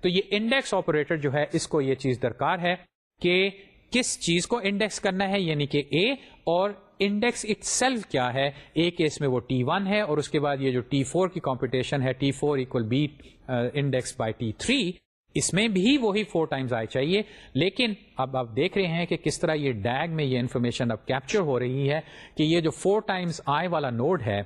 تو یہ انڈیکس آپریٹر جو ہے، اس کو یہ چیز درکار ہے کہ کس چیز کو انڈیکس کرنا ہے یعنی کہ اے اور انڈیکس اٹ سیلف کیا ہے؟ اے کیس میں وہ ٹی ون ہے اور اس کے بعد یہ جو ٹی فور کی کمپٹیشن ہے T four equal B index by T three اس میں بھی وہی فور ٹائمز آئے چاہیے۔ لیکن اب آپ دیکھ رہے ہیں کہ کس طرح یہ ڈیگ میں یہ انفارمیشن اب کیپچر ہو رہی ہے کہ یہ جو فور ٹائمز آئے والا نوڈ ہے،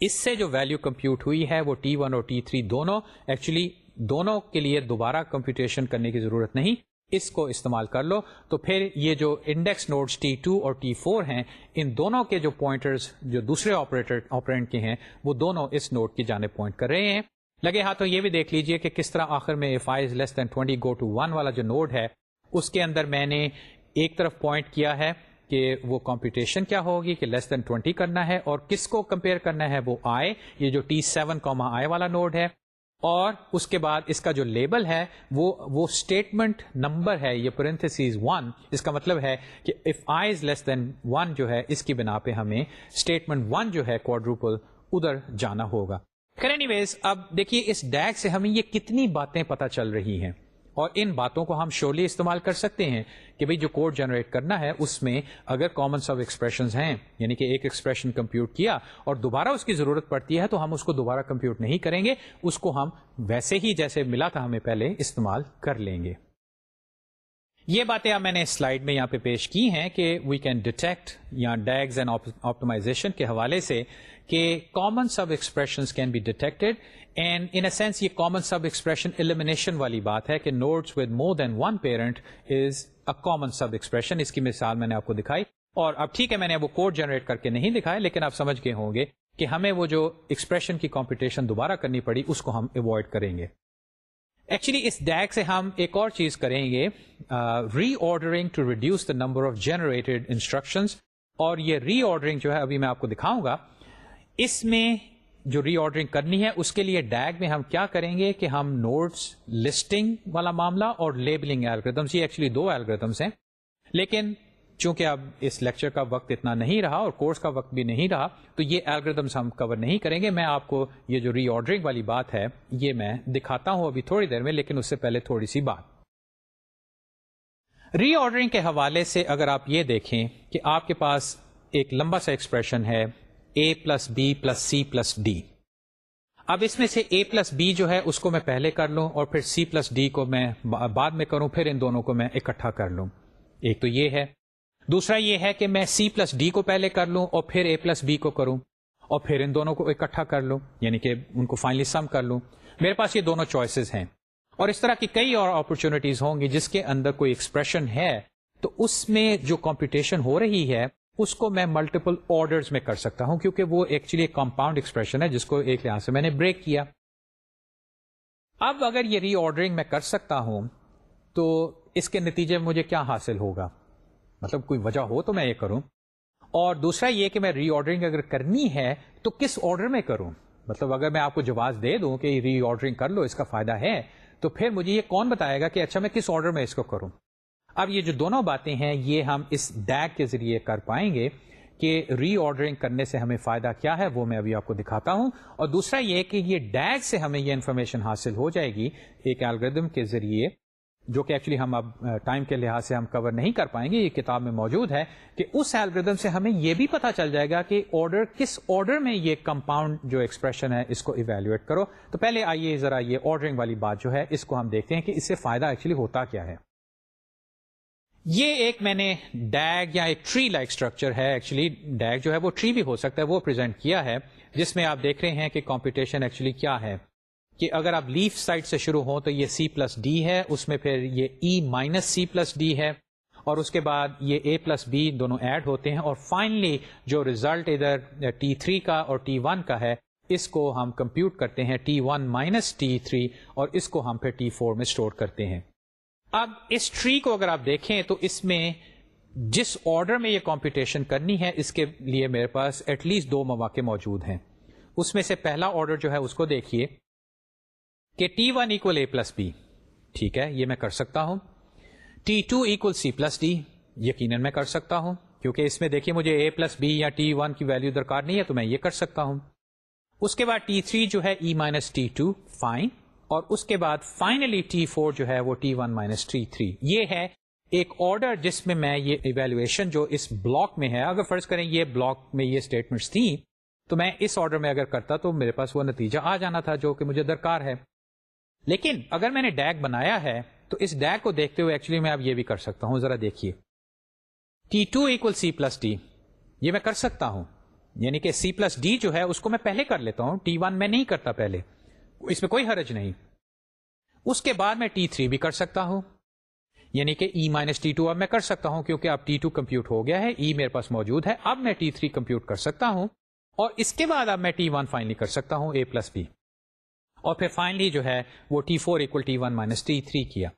اس سے جو ویلو کمپیوٹ ہوئی ہے وہ ٹی ون اور ٹی تھری دونوں ایکچولی دونوں کے لیے دوبارہ کمپیوٹیشن کرنے کی ضرورت نہیں۔ اس کو استعمال کر لو۔ تو پھر یہ جو انڈیکس نوڈز ٹی ٹو اور ٹی فور ہیں، ان دونوں کے جو پوائنٹرز جو دوسرے آپریٹر آپرینٹ کے ہیں، وہ دونوں اس نوڈ کی جانب پوائنٹ کر رہے ہیں۔ لگے ہاتھوں یہ بھی دیکھ لیجیے کہ کس طرح آخر میں if I less than twenty go to one والا جو نوڈ ہے، اس کے اندر میں نے ایک طرف پوائنٹ کیا ہے کہ وہ کمپٹیشن کیا ہوگی کہ لیس دین ٹوینٹی کرنا ہے اور کس کو کمپیئر کرنا ہے وہ آئے یہ جو ٹی سیون کوما آئے والا نوڈ ہے۔ اور اس کے بعد اس کا جو لیبل ہے، وہ وہ اسٹیٹمنٹ نمبر ہے، یہ پرنتھس ون اس کا مطلب ہے کہ if I is less then one جو ہے، اس کی بنا پہ ہمیں اسٹیٹمنٹ ون جو ہے کوڈروپل ادھر جانا ہوگا۔ اینی ویز اب دیکھیے اس ڈیک سے ہمیں یہ کتنی باتیں پتا چل رہی ہیں۔ اور ان باتوں کو ہم شورلی استعمال کر سکتے ہیں کہ بھئی جو کوڈ جنریٹ کرنا ہے، اس میں اگر کامن سب ایکسپریشن ہیں یعنی کہ ایک ایکسپریشن کمپیوٹ کیا اور دوبارہ اس کی ضرورت پڑتی ہے تو ہم اس کو دوبارہ کمپیوٹ نہیں کریں گے، اس کو ہم ویسے ہی جیسے ملا تھا ہمیں پہلے استعمال کر لیں گے۔ یہ باتیں اب میں نے سلائڈ میں یہاں پہ پیش کی ہیں کہ وی کین ڈیٹیکٹ یا ڈیگز اینڈ آپٹمائزیشن کے حوالے سے کہ common sub expression can be detected and in sense یہ کامن سب ایکسپریشن ایلیمینیشن والی بات ہے کہ nodes with more than one parent is a common sub expression اس کی مثال میں نے آپ کو دکھائی. اور اب ٹھیک ہے، میں نے وہ کوڈ جنریٹ کر کے نہیں دکھایا، لیکن آپ سمجھ گئے ہوں گے کہ ہمیں وہ جو ایکسپریشن کی کمپٹیشن دوبارہ کرنی پڑی، اس کو ہم اوائڈ کریں گے۔ ایکچولی اس ڈیک سے ہم ایک اور چیز کریں گے reordering to reduce the number of generated instructions اور یہ ری آرڈرنگ جو ہے، ابھی میں آپ کو دکھاؤں گا۔ اس میں جو ری آرڈرنگ کرنی ہے، اس کے لیے ڈیگ میں ہم کیا کریں گے کہ ہم نوٹس لسٹنگ والا معاملہ اور لیبلنگ ایلگردمس یہ ایکچولی دو ایلگردمس ہیں۔ لیکن چونکہ اب اس لیکچر کا وقت اتنا نہیں رہا اور کورس کا وقت بھی نہیں رہا، تو یہ ایلگردمس ہم کور نہیں کریں گے۔ میں آپ کو یہ جو ری آرڈرنگ والی بات ہے، یہ میں دکھاتا ہوں ابھی تھوڑی دیر میں، لیکن اس سے پہلے تھوڑی سی بات۔ ری آرڈرنگ کے حوالے سے اگر آپ یہ دیکھیں کہ آپ کے پاس ایک لمبا سا ایکسپریشن ہے A plus B plus C plus D اب اس میں سے اے پلس بی جو ہے، اس کو میں پہلے کر لوں اور پھر سی پلس ڈی کو میں بعد میں کروں، پھر ان دونوں کو میں اکٹھا کر لوں۔ ایک تو یہ ہے، دوسرا یہ ہے کہ میں سی پلس ڈی کو پہلے کر لوں اور پھر اے پلس بی کو کروں اور پھر ان دونوں کو اکٹھا کر لوں یعنی کہ ان کو فائنلی سم کر لوں۔ میرے پاس یہ دونوں چوائسیز ہیں۔ اور اس طرح کی کئی اور اپرچونیٹیز ہوں گی جس کے اندر کوئی ایکسپریشن ہے، تو اس میں جو کمپٹیشن ہو رہی ہے اس کو میں ملٹیپل آرڈر میں کر سکتا ہوں، کیونکہ وہ ایکچولی ایک کمپاؤنڈ ایکسپریشن ہے، جس کو ایک لحاظ سے میں نے بریک کیا۔ اب اگر یہ ری آرڈرنگ میں کر سکتا ہوں، تو اس کے نتیجے میں مجھے کیا حاصل ہوگا؟ مطلب کوئی وجہ ہو تو میں یہ کروں۔ اور دوسرا یہ کہ میں ری آرڈرنگ اگر کرنی ہے، تو کس آرڈر میں کروں؟ مطلب اگر میں آپ کو جواز دے دوں کہ ری آرڈرنگ کر لو، اس کا فائدہ ہے، تو پھر مجھے یہ کون بتائے گا کہ اچھا میں کس آرڈر میں اس کو کروں؟ اب یہ جو دونوں باتیں ہیں، یہ ہم اس ڈیک کے ذریعے کر پائیں گے کہ ری آرڈرنگ کرنے سے ہمیں فائدہ کیا ہے، وہ میں ابھی آپ کو دکھاتا ہوں۔ اور دوسرا یہ کہ یہ ڈیگ سے ہمیں یہ انفارمیشن حاصل ہو جائے گی ایک الگریدم کے ذریعے، جو کہ ایکچولی ہم اب ٹائم کے لحاظ سے ہم کور نہیں کر پائیں گے، یہ کتاب میں موجود ہے کہ اس ایلگردم سے ہمیں یہ بھی پتا چل جائے گا کہ آرڈر کس آرڈر میں یہ کمپاؤنڈ جو ایکسپریشن ہے، اس کو ایویلویٹ کرو۔ تو پہلے آئیے ذرا یہ آرڈرنگ والی بات جو ہے، اس کو ہم دیکھتے ہیں کہ اس سے فائدہ ایکچولی ہوتا کیا ہے۔ یہ ایک میں نے ڈیگ یا ایک ٹری لائک اسٹرکچر ہے، ایکچولی ڈیگ جو ہے وہ ٹری بھی ہو سکتا ہے، وہ پرزینٹ کیا ہے، جس میں آپ دیکھ رہے ہیں کہ کمپٹیشن ایکچولی کیا ہے۔ کہ اگر آپ لیف سائڈ سے شروع ہوں تو یہ سی پلس ڈی ہے، اس میں پھر یہ E minus C plus D ہے، اور اس کے بعد یہ اے پلس بی دونوں ایڈ ہوتے ہیں، اور فائنلی جو ریزلٹ ادھر ٹی تھری کا اور ٹی ون کا ہے، اس کو ہم کمپیوٹ کرتے ہیں T one minus T three اور اس کو ہم پھر ٹی فور میں اسٹور کرتے ہیں۔ اب اس ٹری کو اگر آپ دیکھیں تو اس میں جس آرڈر میں یہ کمپٹیشن کرنی ہے، اس کے لیے میرے پاس ایٹ لیسٹ دو مواقع موجود ہیں۔ اس میں سے پہلا آرڈر جو ہے، اس کو دیکھیے کہ T one equal A plus B ٹھیک ہے، یہ میں کر سکتا ہوں۔ T two equal C plus D یقیناً میں کر سکتا ہوں۔ کیونکہ اس میں دیکھیے، مجھے اے پلس بی یا ٹی ون کی ویلو درکار نہیں ہے، تو میں یہ کر سکتا ہوں۔ اس کے بعد ٹی تھری جو ہے E minus T two fine اور اس کے بعد فائنلی ٹی فور جو ہے وہ T one minus T three یہ ہے ایک آرڈر جس میں میں یہ ایویلویشن جو اس بلاک میں ہے، اگر فرض کریں یہ بلاک میں یہ اسٹیٹمنٹس تھیں، تو میں اس آرڈر میں اگر کرتا تو میرے پاس وہ نتیجہ آ جانا تھا جو کہ مجھے درکار ہے۔ لیکن اگر میں نے ڈیک بنایا ہے، تو اس ڈیک کو دیکھتے ہوئے ایکچولی میں اب یہ بھی کر سکتا ہوں۔ ذرا دیکھیے۔ T two equal C plus D یہ میں کر سکتا ہوں۔ یعنی کہ سی پلس ڈی جو ہے، اس کو میں پہلے کر لیتا ہوں۔ ٹی ون میں نہیں کرتا پہلے۔ اس میں کوئی حرج نہیں۔ اس کے بعد میں ٹی تھری بھی کر سکتا ہوں۔ یعنی کہ ای مائنس ٹی ٹو اب میں کر سکتا ہوں کیونکہ اب ٹی ٹو کمپیوٹ ہو گیا ہے۔ ای e میرے پاس موجود ہے۔ اب میں ٹی تھری کمپیوٹ کر سکتا ہوں۔ اور اس کے بعد اب میں ٹی ون فائنلی کر سکتا ہوں اے پلس بی اور پھر فائنلی جو ہے وہ T four equal T one minus T three کیا۔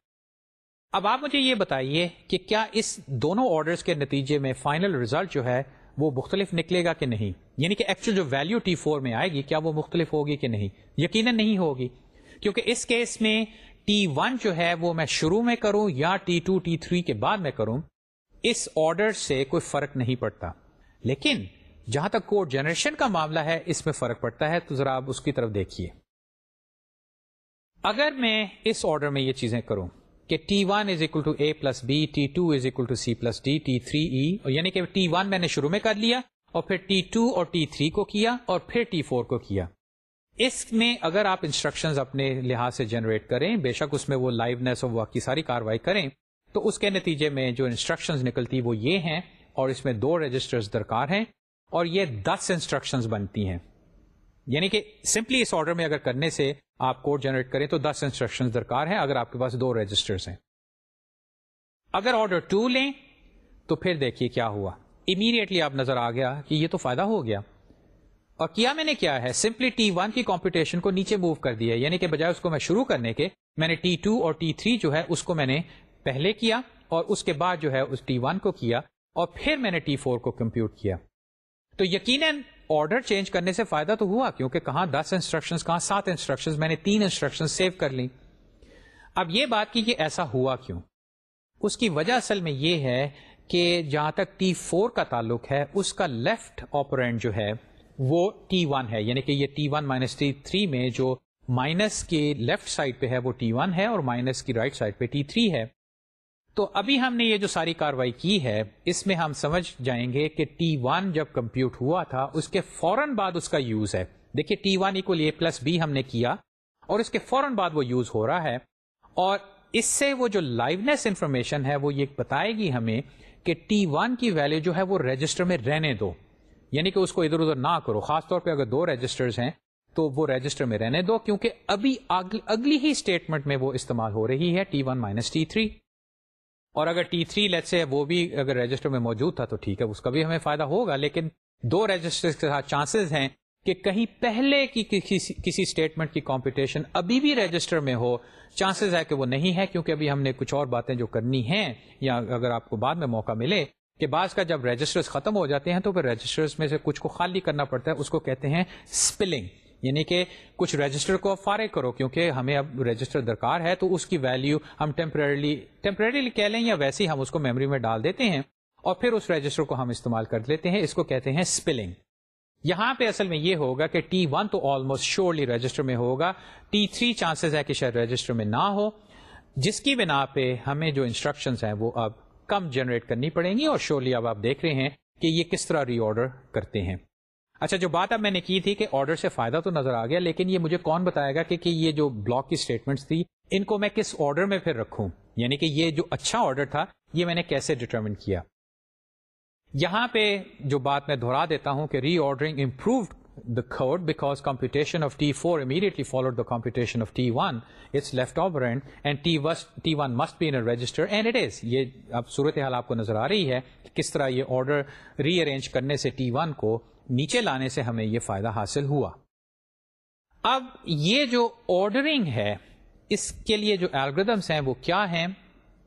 اب آپ مجھے یہ بتائیے کہ کیا اس دونوں آرڈرس کے نتیجے میں فائنل ریزلٹ جو ہے وہ مختلف نکلے گا کہ نہیں؟ یعنی کہ ایکچوئل جو ویلو ٹی فور میں آئے گی، کیا وہ مختلف ہوگی کہ نہیں؟ یقیناً نہیں ہوگی۔ کیونکہ اس کیس میں ٹی ون جو ہے، وہ میں شروع میں کروں یا ٹی ٹو ٹی تھری کے بعد میں کروں، اس آرڈر سے کوئی فرق نہیں پڑتا۔ لیکن جہاں تک کوڈ جنریشن کا معاملہ ہے، اس میں فرق پڑتا ہے۔ تو ذرا آپ اس کی طرف دیکھیے۔ اگر میں اس آرڈر میں یہ چیزیں کروں کہ T one is equal to A plus B T two is equal to C plus D T three E یعنی کہ ٹی ون میں نے شروع میں کر لیا اور پھر ٹی ٹو اور ٹی تھری کو کیا اور پھر ٹی فور کو کیا۔ اس میں اگر آپ انسٹرکشن اپنے لحاظ سے جنریٹ کریں، بے شک اس میں وہ لائونیس اور باقی ساری کاروائی کریں، تو اس کے نتیجے میں جو انسٹرکشن نکلتی وہ یہ ہیں اور اس میں دو رجسٹرز درکار ہیں اور یہ دس انسٹرکشن بنتی ہیں۔ یعنی کہ سمپلی اس آرڈر میں اگر کرنے سے آپ کوڈ جنریٹ کریں تو دس انسٹرکشن درکار ہیں اگر آپ کے پاس دو رجسٹرز ہیں۔ اگر آرڈر ٹو لیں تو پھر دیکھیے کیا ہوا۔ امیڈیٹلی آپ نظر آ گیا کہ یہ تو فائدہ ہو گیا۔ اور کیا میں نے کیا ہے؟ سمپلی ٹی ون کی کمپٹیشن کو نیچے موو کر دیا یعنی کہ بجائے اس کو میں شروع کرنے کے، میں نے ٹی ٹو اور ٹی تھری جو ہے اس کو میں نے پہلے کیا اور اس کے بعد جو ہے اس ٹی ون کو کیا اور پھر میں نے ٹی فور کو کمپیوٹ کیا۔ تو یقیناً آرڈر چینج کرنے سے فائدہ تو ہوا کیونکہ کہاں دس انسٹرکشن کہاں سات انسٹرکشن میں نے تین انسٹرکشن سیو کر لی اب یہ بات کی کہ ایسا ہوا کیوں؟ اس کی وجہ اصل میں یہ ہے کہ جہاں تک ٹی فور کا تعلق ہے، اس کا لیفٹ آپرینٹ جو ہے، وہ ٹی ون ہے۔ یعنی کہ یہ T one minus T three میں جو مائنس کے لیفٹ سائڈ پہ ہے، وہ ٹی ون ہے اور مائنس کی رائٹ سائڈ پہ ٹی تھری ہے۔ تو ابھی ہم نے یہ جو ساری کاروائی کی ہے، اس میں ہم سمجھ جائیں گے کہ ٹی ون جب کمپیوٹ ہوا تھا، اس کے فوراً بعد اس کا یوز ہے۔ دیکھیے T one equal A plus B ہم نے کیا اور اس کے فوراً بعد وہ یوز ہو رہا ہے۔ اور اس سے وہ جو لائونیس انفارمیشن ہے، وہ یہ بتائے گی ہمیں کہ ٹی ون کی ویلو جو ہے وہ رجسٹر میں رہنے دو۔ یعنی کہ اس کو ادھر ادھر نہ کرو۔ خاص طور پہ اگر دو رجسٹرز ہیں تو وہ رجسٹر میں رہنے دو، کیونکہ ابھی اگلی ہی اسٹیٹمنٹ میں وہ استعمال ہو رہی ہے T one minus T three اور اگر ٹی تھری لیٹ سے وہ بھی اگر رجسٹر میں موجود تھا تو ٹھیک ہے، اس کا بھی ہمیں فائدہ ہوگا، لیکن دو رجسٹر کے ساتھ چانسز ہیں کہ کہیں پہلے کی کسی اسٹیٹمنٹ کی کمپٹیشن ابھی بھی رجسٹر میں ہو چانسز ہے کہ وہ نہیں ہے، کیونکہ ابھی ہم نے کچھ اور باتیں جو کرنی ہیں، یا اگر آپ کو بعد میں موقع ملے کہ بعض کا جب رجسٹر ختم ہو جاتے ہیں تو پھر رجسٹر میں سے کچھ کو خالی کرنا پڑتا ہے، اس کو کہتے ہیں اسپلنگ یعنی کہ کچھ رجسٹر کو فارغ کرو، کیونکہ ہمیں اب رجسٹر درکار ہے تو اس کی ویلو ہم ٹیمپرلی ٹیمپرریلی کہہ لیں یا ویسے ہی ہم اس کو میموری میں ڈال دیتے ہیں اور پھر اس رجسٹر کو ہم استعمال کر لیتے ہیں، اس کو کہتے ہیں اسپلنگ یہاں پہ اصل میں یہ ہوگا کہ ٹی ون تو آلموسٹ شیورلی رجسٹر میں ہوگا ٹی تھری چانسز ہے کہ شاید رجسٹر میں نہ ہو جس کی بنا پہ ہمیں جو انسٹرکشنز ہیں وہ اب کم جنریٹ کرنی پڑیں گی اور شورلی اب آپ دیکھ رہے ہیں کہ یہ کس طرح ری آرڈر کرتے ہیں۔ اچھا جو بات اب میں نے کی تھی کہ آرڈر سے فائدہ تو نظر آ گیا لیکن یہ مجھے کون بتائے گا کہ, کہ یہ جو بلاک کی اسٹیٹمنٹس تھی ان کو میں کس آرڈر میں پھر رکھوں؟ یعنی کہ یہ جو اچھا آرڈر تھا یہ میں نے کیسے ڈٹرمن کیا؟ یہاں پہ جو بات میں دہرا دیتا ہوں کہ reordering improved the code because computation of T4 immediately followed the computation of T1. It's left operand and T1 must be in a register and it is. یہ اب صورتحال آپ کو نظر آ رہی ہے کہ کس طرح یہ آرڈر ری ارینج کرنے سے T1 کو نیچے لانے سے ہمیں یہ فائدہ حاصل ہوا اب یہ جو آرڈرنگ ہے، اس کے لیے جو الگریدمس ہیں وہ کیا ہیں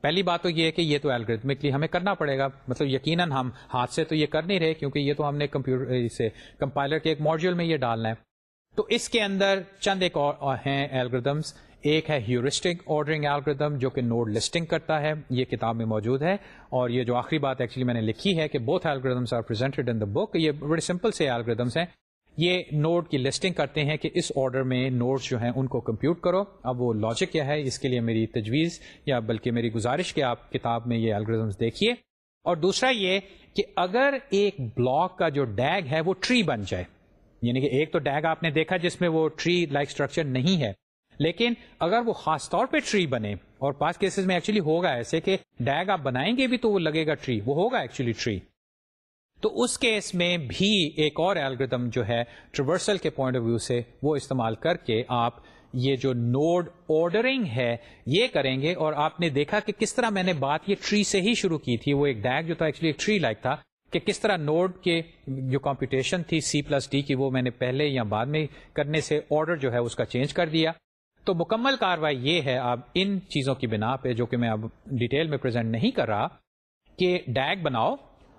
پہلی بات تو یہ ہے کہ یہ تو الگریدمکلی ہمیں کرنا پڑے گا۔ مطلب یقیناً ہم ہاتھ سے تو یہ کر نہیں رہے کیونکہ یہ تو ہم نے کمپیوٹر سے کمپائلر کے ایک ماڈیول میں یہ ڈالنا ہے۔ تو اس کے اندر چند ایک اور ہیں الگریدمس ایک ہے ہیورسٹک آرڈرنگ الگریدم جو کہ نوڈ لسٹنگ کرتا ہے۔ یہ کتاب میں موجود ہے۔ اور یہ جو آخری بات ایکچولی میں نے لکھی ہے کہ both algorithms are presented in the book یہ بڑے سمپل سے الگریدمس ہیں۔ یہ نوڈ کی لسٹنگ کرتے ہیں کہ اس آرڈر میں نوٹس جو ہیں ان کو کمپیوٹ کرو۔ اب وہ لاجک کیا ہے؟ اس کے لیے میری تجویز یا بلکہ میری گزارش کہ آپ کتاب میں یہ الگریزمس دیکھیے۔ اور دوسرا یہ کہ اگر ایک بلاک کا جو ڈیگ ہے وہ ٹری بن جائے یعنی کہ ایک تو ڈیگ آپ نے دیکھا جس میں وہ ٹری لائک اسٹرکچر نہیں ہے، لیکن اگر وہ خاص طور پہ ٹری بنے، اور پانچ کیسز میں ایکچولی ہوگا ایسے کہ ڈیگ آپ بنائیں گے بھی تو وہ لگے گا ٹری وہ ہوگا ایکچولی ٹری تو اس کیس میں بھی ایک اور الگریدم جو ہے ٹریورسل کے پوائنٹ آف ویو سے وہ استعمال کر کے آپ یہ جو نوڈ آرڈرنگ ہے، یہ کریں گے اور آپ نے دیکھا کہ کس طرح میں نے بات یہ ٹری سے ہی شروع کی تھی، وہ ایک ڈیگ جو تھا ایکچولی ایک ٹری لائک تھا، کہ کس طرح نوڈ کے جو کمپٹیشن تھی سی پلس ڈی کی وہ میں نے پہلے یا بعد میں کرنے سے آرڈر جو ہے اس کا چینج کر دیا. تو مکمل کاروائی یہ ہے اب ان چیزوں کی بنا پہ، جو کہ میں اب ڈیٹیل میں پرزینٹ نہیں کر رہا، کہ ڈیگ بناؤ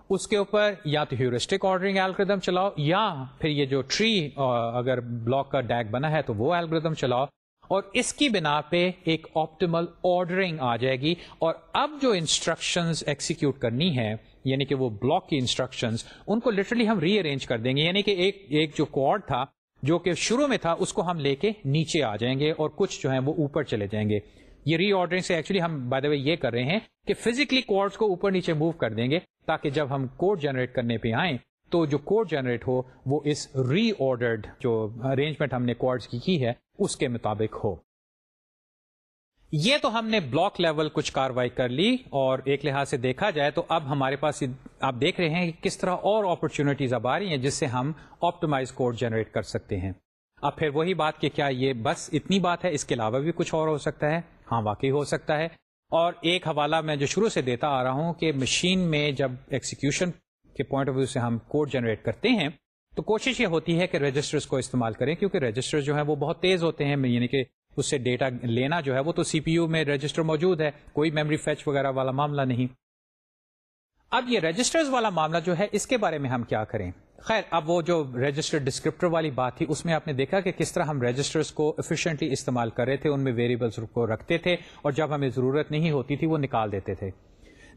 اس کے اوپر یا تو ہیورسٹک آرڈرنگ الگریدم چلاؤ، یا پھر یہ جو ٹری اگر بلاک کا ڈیک بنا ہے تو وہ الگریدم چلاؤ۔ اور اس کی بنا پہ ایک آپٹیمل آرڈرنگ آ جائے گی۔ اور اب جو انسٹرکشنز ایکسیکیوٹ کرنی ہے یعنی کہ وہ بلاک کی انسٹرکشنز ان کو لٹرلی ہم ری ارینج کر دیں گے۔ یعنی کہ ایک ایک جو کوڈ تھا، جو کہ شروع میں تھا، اس کو ہم لے کے نیچے آ جائیں گے اور کچھ جو ہیں وہ اوپر چلے جائیں گے۔ یہ ری آرڈرنگ سے ایکچولی ہم بائی دا وے یہ کر رہے ہیں کہ فزیکلی کوڈس کو اوپر نیچے موو کر دیں گے۔ تاکہ جب ہم کوڈ جنریٹ کرنے پہ آئیں تو جو کوڈ جنریٹ ہو وہ اس ری آرڈرڈ جو ارینجمنٹ ہم نے کوڈس کی کی ہے، اس کے مطابق ہو۔ یہ تو ہم نے بلاک لیول کچھ کاروائی کر لی اور ایک لحاظ سے دیکھا جائے تو اب ہمارے پاس آپ دیکھ رہے ہیں کہ کس طرح اور اپرچونیٹیز اب آ رہی ہیں جس سے ہم آپٹمائز کوڈ جنریٹ کر سکتے ہیں۔ اب پھر وہی بات کہ کیا یہ بس اتنی بات ہے، اس کے علاوہ بھی کچھ اور ہو سکتا ہے؟ ہاں واقعی ہو سکتا ہے۔ اور ایک حوالہ میں جو شروع سے دیتا آ رہا ہوں کہ مشین میں جب ایکسیکیوشن کے پوائنٹ آف ویو سے ہم کوڈ جنریٹ کرتے ہیں، تو کوشش یہ ہوتی ہے کہ رجسٹرز کو استعمال کریں، کیونکہ رجسٹر جو ہے وہ بہت تیز ہوتے ہیں یعنی کہ اس سے ڈیٹا لینا جو ہے وہ تو سی پی یو میں رجسٹر موجود ہے، کوئی میموری فیچ وغیرہ والا معاملہ نہیں۔ اب یہ رجسٹرز والا معاملہ جو ہے، اس کے بارے میں ہم کیا کریں؟ خیر، اب وہ جو رجسٹر ڈسکرپٹر والی بات تھی، اس میں آپ نے دیکھا کہ کس طرح ہم رجسٹرز کو افیشینٹلی استعمال کر رہے تھے، ان میں ویریبلس کو رکھتے تھے، اور جب ہمیں ضرورت نہیں ہوتی تھی، وہ نکال دیتے تھے۔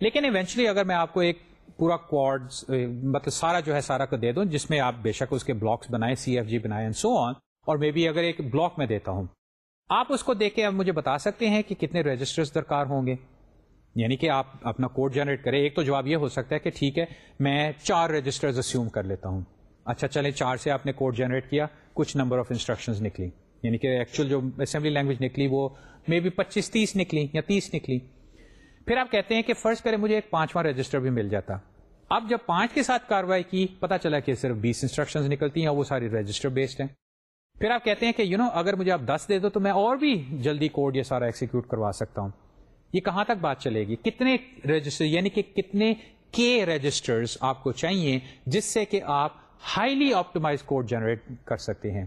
لیکن ایونچولی اگر میں آپ کو ایک پورا کوڈ مطلب سارا جو ہے، سارا کو دے دوں، جس میں آپ بے شک اس کے بلاکس بنائیں سی ایف جی بنائیں سو آن اور میں بھی اگر ایک بلاک میں دیتا ہوں، آپ اس کو دیکھ کے اب مجھے بتا سکتے ہیں کہ کتنے رجسٹرز درکار ہوں گے۔ یعنی کہ آپ اپنا کوڈ جنریٹ کریں۔ ایک تو جواب یہ ہو سکتا ہے کہ ٹھیک ہے میں چار رجسٹر اسیوم کر لیتا ہوں۔ اچھا چلیں چار سے آپ نے کوڈ جنریٹ کیا کچھ نمبر آف انسٹرکشن نکلی۔ یعنی کہ ایکچوئل جو اسمبلی لینگویج نکلی وہ مے بی پچیس تیس نکلی یا تیس نکلی۔ پھر آپ کہتے ہیں کہ فرض کریں مجھے ایک پانچواں رجسٹر بھی مل جاتا۔ اب جب پانچ کے ساتھ کاروائی کی پتا چلا کہ صرف بیس انسٹرکشن نکلتی ہیں وہ ساری رجسٹر بیسڈ ہیں۔ پھر آپ کہتے ہیں کہ یو you نو know, اگر مجھے آپ دس دے دو تو میں اور بھی جلدی کوڈ یہ سارا ایکسیکیوٹ کروا سکتا ہوں۔ یہ کہاں تک بات چلے گی؟ کتنے رجسٹر یعنی کہ کتنے کے رجسٹرز آپ کو چاہیے جس سے کہ آپ ہائیلی آپٹیمائز کوڈ جنریٹ کر سکتے ہیں۔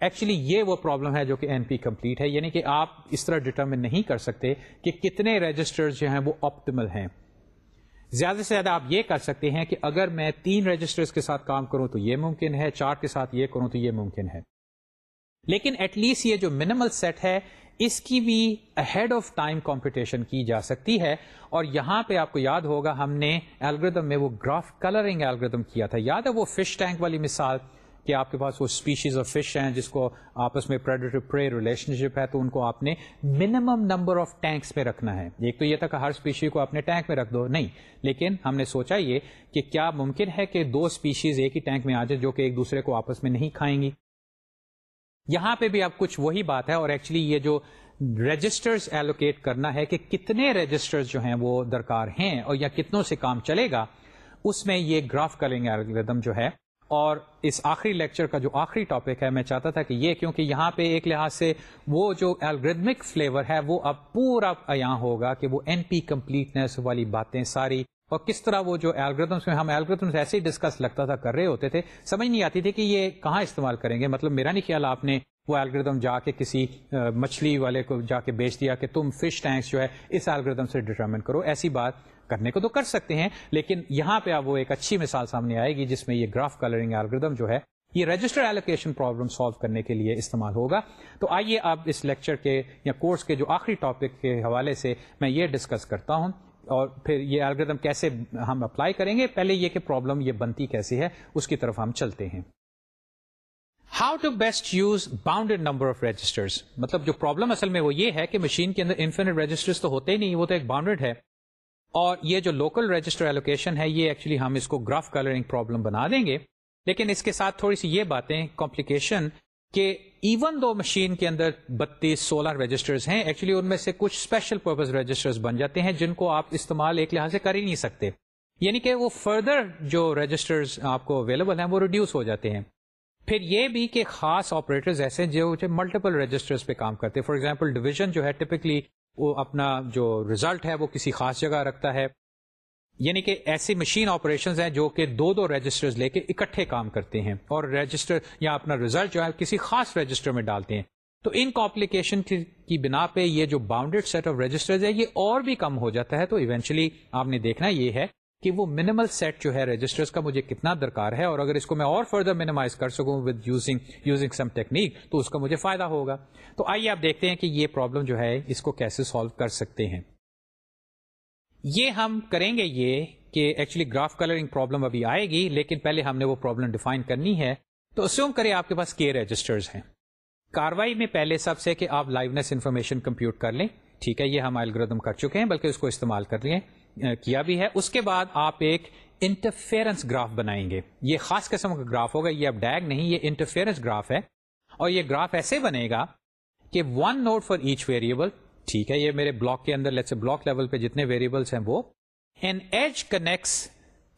ایکچولی یہ وہ پرابلم ہے جو کہ این پی کمپلیٹ ہے۔ یعنی کہ آپ اس طرح ڈٹرمن نہیں کر سکتے کہ کتنے رجسٹر جو ہیں وہ آپٹیمل ہیں۔ زیادہ سے زیادہ آپ یہ کر سکتے ہیں کہ اگر میں تین رجسٹر کے ساتھ کام کروں تو یہ ممکن ہے، چار کے ساتھ یہ کروں تو یہ ممکن ہے۔ لیکن ایٹ لیسٹ یہ جو منیمل سیٹ ہے اس کی بھی ہیڈ آف ٹائم کمپٹیشن کی جا سکتی ہے۔ اور یہاں پہ آپ کو یاد ہوگا ہم نے الگریدم میں وہ گراف کلرنگ الگریدم کیا تھا۔ یاد ہے وہ فش ٹینک والی مثال کہ آپ کے پاس وہ اسپیشیز آف فش ہیں جس کو آپس میں پرے ریلیشن شپ ہے تو ان کو آپ نے منیمم نمبر آف ٹینکس پہ رکھنا ہے۔ ایک تو یہ تھا کہ ہر اسپیشی کو اپنے ٹینک میں رکھ دو۔ نہیں، لیکن ہم نے سوچا یہ کہ کیا ممکن ہے کہ دو اسپیشیز ایک ہی ٹینک میں آ جائے جو کہ ایک دوسرے کو آپس میں نہیں کھائیں گی۔ یہاں پہ بھی اب کچھ وہی بات ہے اور ایکچولی یہ جو رجسٹرز ایلوکیٹ کرنا ہے کہ کتنے رجسٹرز جو ہیں وہ درکار ہیں اور یا کتنوں سے کام چلے گا، اس میں یہ گراف کلنگ ایلگردم جو ہے۔ اور اس آخری لیکچر کا جو آخری ٹاپک ہے، میں چاہتا تھا کہ یہ کیونکہ یہاں پہ ایک لحاظ سے وہ جو الگریدمک فلیور ہے، وہ اب پورا یہاں ہوگا کہ وہ این پی کمپلیٹنس والی باتیں ساری اور کس طرح وہ جو الگریدمس میں ہم الگریدمس ایسے ہی ڈسکس لگتا تھا، کر رہے ہوتے تھے۔ سمجھ نہیں آتی تھی کہ یہ کہاں استعمال کریں گے۔ مطلب میرا نہیں خیال آپ نے وہ الگریدم جا کے کسی مچھلی والے کو جا کے بیچ دیا کہ تم فش ٹینکس جو ہے اس الگریدم سے ڈیٹرمن کرو۔ ایسی بات کرنے کو تو کر سکتے ہیں، لیکن یہاں پہ اب وہ ایک اچھی مثال سامنے آئے گی جس میں یہ گراف کلرنگ الگریدم جو ہے، یہ رجسٹر ایلوکیشن پرابلم سالو کرنے کے لیے استعمال ہوگا۔ تو آئیے اب اس لیکچر کے یا کورس کے جو آخری ٹاپک کے حوالے سے میں یہ ڈسکس کرتا ہوں۔ اور پھر یہ الگریدم کیسے ہم اپلائی کریں گے؟ پہلے یہ کہ پرابلم یہ بنتی کیسی ہے، اس کی طرف ہم چلتے ہیں۔ How to best use bounded number of registers مطلب جو پرابلم اصل میں وہ یہ ہے کہ مشین کے اندر انفینٹ رجسٹر تو ہوتے ہی نہیں، وہ تو ایک باؤنڈیڈ ہے۔ اور یہ جو لوکل رجسٹر ایلوکیشن ہے، یہ ایکچولی ہم اس کو گراف کلرنگ پرابلم بنا دیں گے۔ لیکن اس کے ساتھ تھوڑی سی یہ باتیں کمپلیکیشن کہ ایون دو مشین کے اندر بتیس سولہ رجسٹرز ہیں ایکچولی ان میں سے کچھ اسپیشل پرپز رجسٹرز بن جاتے ہیں جن کو آپ استعمال ایک لحاظ سے کر ہی نہیں سکتے۔ یعنی کہ وہ فردر جو رجسٹرز آپ کو اویلیبل ہیں وہ ریڈیوس ہو جاتے ہیں۔ پھر یہ بھی کہ خاص آپریٹر ایسے ہیں جو ملٹیپل رجسٹرز پہ کام کرتے ہیں۔ فار ایگزامپل ڈویژن جو ہے ٹپکلی وہ اپنا جو ریزلٹ ہے وہ کسی خاص جگہ رکھتا ہے۔ یعنی کہ ایسی مشین آپریشن ہیں جو کہ دو دو رجسٹر لے کے اکٹھے کام کرتے ہیں اور رجسٹر یا اپنا ریزلٹ جو ہے کسی خاص رجسٹر میں ڈالتے ہیں۔ تو ان کمپلیکیشن کی بنا پہ یہ جو باؤنڈیڈ سیٹ آف رجسٹر ہے، یہ اور بھی کم ہو جاتا ہے۔ تو ایونچولی آپ نے دیکھنا یہ ہے کہ وہ منیمل سیٹ جو ہے رجسٹر کا مجھے کتنا درکار ہے اور اگر اس کو میں اور فردر مینیمائز کر سکوں with using using some technique تو اس کا مجھے فائدہ ہوگا۔ تو آئیے آپ دیکھتے ہیں کہ یہ پرابلم جو ہے اس کو کیسے سالو کر سکتے ہیں۔ یہ ہم کریں گے یہ کہ ایکچولی گراف کلرنگ پرابلم ابھی آئے گی، لیکن پہلے ہم نے وہ پرابلم ڈیفائن کرنی ہے۔ تو اسیوم کریں آپ کے پاس کے رجسٹرز ہیں۔ کاروائی میں پہلے سب سے کہ آپ لائونیس انفارمیشن کمپیوٹ کر لیں۔ ٹھیک ہے، یہ ہم الگردم کر چکے ہیں، بلکہ اس کو استعمال کر لیں۔ کیا بھی ہے۔ اس کے بعد آپ ایک انٹرفیئرنس گراف بنائیں گے۔ یہ خاص قسم کا گراف ہوگا، یہ اب ڈیگ نہیں، یہ انٹرفیئرنس گراف ہے۔ اور یہ گراف ایسے بنے گا کہ one node for each variable ٹھیک ہے، یہ میرے بلاک کے اندر لیٹس بلاک لیول پہ جتنے ویریبلس ہیں وہ۔ An edge connects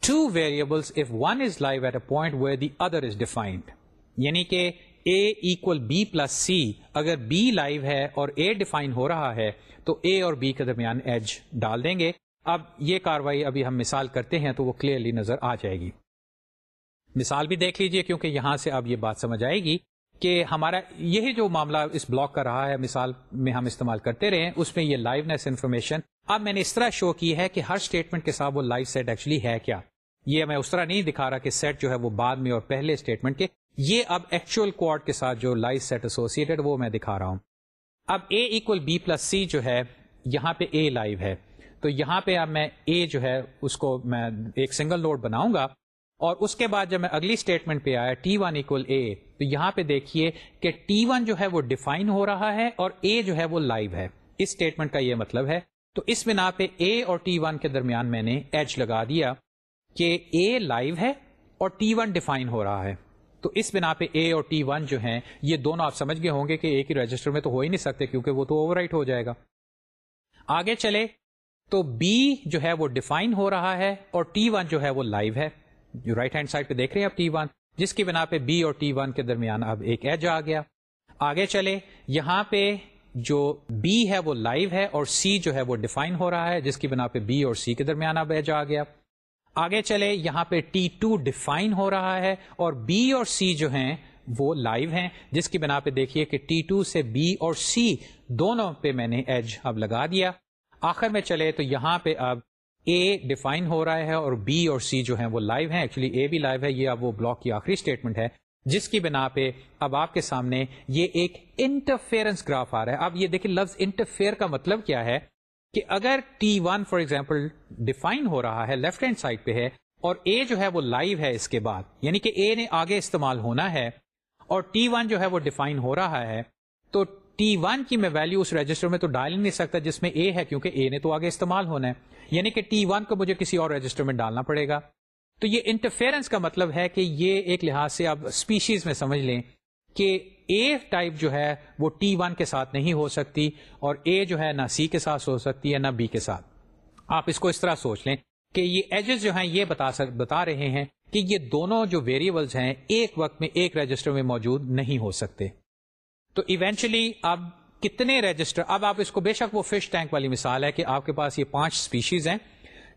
two variables if one is live at a point where the other is defined یعنی کہ A equal B plus C اگر بی لائیو ہے اور اے ڈیفائن ہو رہا ہے، تو اے اور بی کے درمیان ایج ڈال دیں گے۔ اب یہ کاروائی ابھی ہم مثال کرتے ہیں تو وہ کلیئرلی نظر آ جائے گی۔ مثال بھی دیکھ لیجیے کیونکہ یہاں سے اب یہ بات سمجھ آئے گی۔ کہ ہمارا یہی جو معاملہ اس بلاک کا رہا ہے، مثال میں ہم استعمال کرتے رہے اس میں یہ لائیونیس انفارمیشن اب میں نے اس طرح شو کی ہے کہ ہر اسٹیٹمنٹ کے ساتھ وہ لائیو سیٹ ایکچولی ہے کیا؟ یہ میں اس طرح نہیں دکھا رہا کہ سیٹ جو ہے وہ بعد میں اور پہلے اسٹیٹمنٹ کے۔ یہ اب ایکچوئل کوڈ کے ساتھ جو لائیو سیٹ ایسوسیڈ وہ میں دکھا رہا ہوں۔ اب A equal B plus C جو ہے، یہاں پہ اے لائیو ہے۔ تو یہاں پہ اب میں اے جو ہے، اس کو میں ایک سنگل نوڈ بناؤں گا۔ اور اس کے بعد جب میں اگلی اسٹیٹمنٹ پہ آیا ٹی ون اکول اے تو یہاں پہ دیکھیے کہ ٹی ون جو ہے وہ ڈیفائن ہو رہا ہے اور اے جو ہے وہ لائیو ہے۔ اس اسٹیٹمنٹ کا یہ مطلب ہے۔ تو اس بنا پہ اے اور ٹی ون کے درمیان میں نے ایچ لگا دیا کہ اے لائیو ہے اور ٹی ون ڈیفائن ہو رہا ہے۔ تو اس بنا پہ اے اور ٹی ون جو ہیں، یہ دونوں آپ سمجھ گئے ہوں گے کہ ایک ہی رجسٹر میں تو ہو ہی نہیں سکتے کیونکہ وہ تو اوور رائٹ ہو جائے گا۔ آگے چلے، تو بی جو ہے وہ ڈیفائن ہو رہا ہے اور ٹی ون جو ہے وہ لائیو ہے۔ جو رائٹ ہینڈ سائڈ پہ دیکھ رہے ہیں ٹی ون جس کی بنا پہ بی اور ٹی ون کے درمیان اب ایک ایج آ گیا۔ آگے چلے، یہاں پہ جو بی ہے وہ لائیو ہے اور سی جو ہے وہ ڈیفائن ہو رہا ہے، جس کی بنا پہ بی اور سی کے درمیان اب ایج آ گیا۔ آگے چلے، یہاں پہ ٹی ٹو ڈیفائن ہو رہا ہے اور بی اور سی جو ہیں وہ لائیو ہیں، جس کی بنا پہ دیکھیے کہ ٹی ٹو سے بی اور سی دونوں پہ میں نے ایج اب لگا دیا۔ آخر میں چلے تو یہاں پہ اب اے ڈیفائن ہو رہا ہے اور بی اور سی جو ہیں وہ لائیو ہیں. ایکچولی اے بھی لائیو ہے. یہ اب وہ بلاک کی آخری اسٹیٹمنٹ ہے. جس کی بنا پہ اب آپ کے سامنے یہ ایک انٹرفیئرنس گراف آ رہا ہے. اب یہ دیکھیں لفظ انٹرفیئر کا مطلب کیا ہے کہ اگر T one for example define ہو رہا ہے لیفٹ ہینڈ سائڈ پہ ہے اور اے جو ہے وہ لائیو ہے اس کے بعد. یعنی کہ اے نے آگے استعمال ہونا ہے اور ٹی ون جو ہے وہ ڈیفائن ہو رہا ہے تو ٹی ون کی میں ویلو اس رجسٹر میں تو ڈال ہی نہیں سکتا جس میں اے ہے کیونکہ اے نے تو آگے استعمال ہونا ہے. یعنی کہ ٹی ون کو مجھے کسی اور رجسٹر میں ڈالنا پڑے گا۔ تو یہ انٹرفیئرنس کا مطلب ہے کہ یہ ایک لحاظ سے آپ اسپیشیز میں سمجھ لیں کہ اے ٹائپ جو ہے وہ ٹی ون کے ساتھ نہیں ہو سکتی اور اے جو ہے نہ سی کے ساتھ ہو سکتی ہے نہ بی کے ساتھ۔ آپ اس کو اس طرح سوچ لیں کہ یہ ایجز جو ہیں یہ بتا سک، بتا رہے ہیں کہ یہ دونوں جو ویریبلس ہیں ایک وقت میں ایک رجسٹر میں موجود نہیں ہو سکتے۔ تو ایونچولی اب کتنے رجسٹر اب آپ اس کو بے شک وہ فش ٹینک والی مثال ہے کہ آپ کے پاس یہ پانچ اسپیشیز ہیں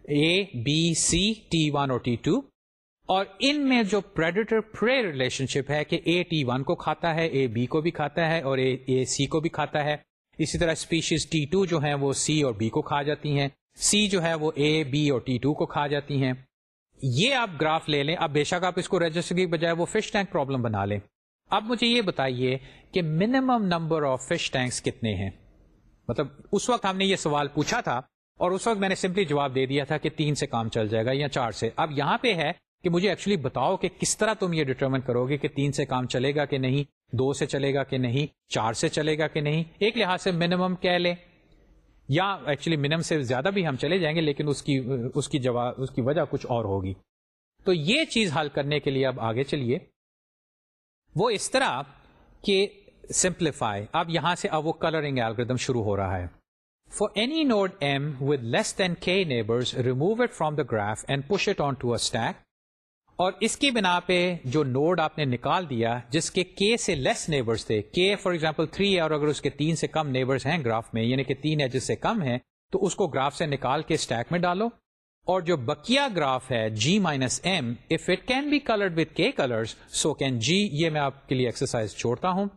A B C T one اور ٹی ٹو اور ان میں جو پریڈیٹر پرے ریلیشن شپ ہے کہ اے ٹی ون کو کھاتا ہے اے بی کو بھی کھاتا ہے اور اے سی کو بھی کھاتا ہے۔ اسی طرح اسپیشیز ٹی ٹو جو ہیں وہ سی اور بی کو کھا جاتی ہیں۔ سی جو ہے وہ اے بی اور ٹی ٹو کو کھا جاتی ہیں۔ یہ آپ گراف لے لیں۔ اب بے شک آپ اس کو رجسٹر کی بجائے وہ فش ٹینک پرابلم بنا لیں۔ اب مجھے یہ بتائیے کہ minimum number of fish tanks کتنے ہیں؟ مطلب اس وقت ہم نے یہ سوال پوچھا تھا اور اس وقت میں نے سمپلی جواب دے دیا تھا کہ تین سے کام چل جائے گا یا چار سے۔ اب یہاں پہ ہے کہ مجھے ایکچولی بتاؤ کہ کس طرح تم یہ ڈیٹرمن کرو گے کہ تین سے کام چلے گا کہ نہیں، دو سے چلے گا کہ نہیں، چار سے چلے گا کہ نہیں۔ ایک لحاظ سے منیمم کہہ لیں۔ یا ایکچولی منیمم سے زیادہ بھی ہم چلے جائیں گے لیکن اس کی اس کی جواب، اس کی وجہ کچھ اور ہوگی۔ تو یہ چیز حل کرنے کے لیے اب آگے چلیے۔ وہ اس طرح کہ سمپلیفائی اب یہاں سے اب وہ کلرنگ الگریدم شروع ہو رہا ہے۔ For any node M with less than K neighbours remove it from the graph and push it on to stack اور اس کی بنا پہ جو نوڈ آپ نے نکال دیا، جس کے کے سے لیس نیبرز تھے کے فار ایگزامپل تھری اور اگر اس کے تین سے کم نیبرز ہیں گراف میں یعنی کہ تین ایجز سے کم ہیں، تو اس کو گراف سے نکال کے اسٹیک میں ڈالو۔ اور جو بکیا گراف ہے G minus M if it can be coloured with K colour so can G یہ میں آپ کے لیے ایکسرسائز چھوڑتا ہوں.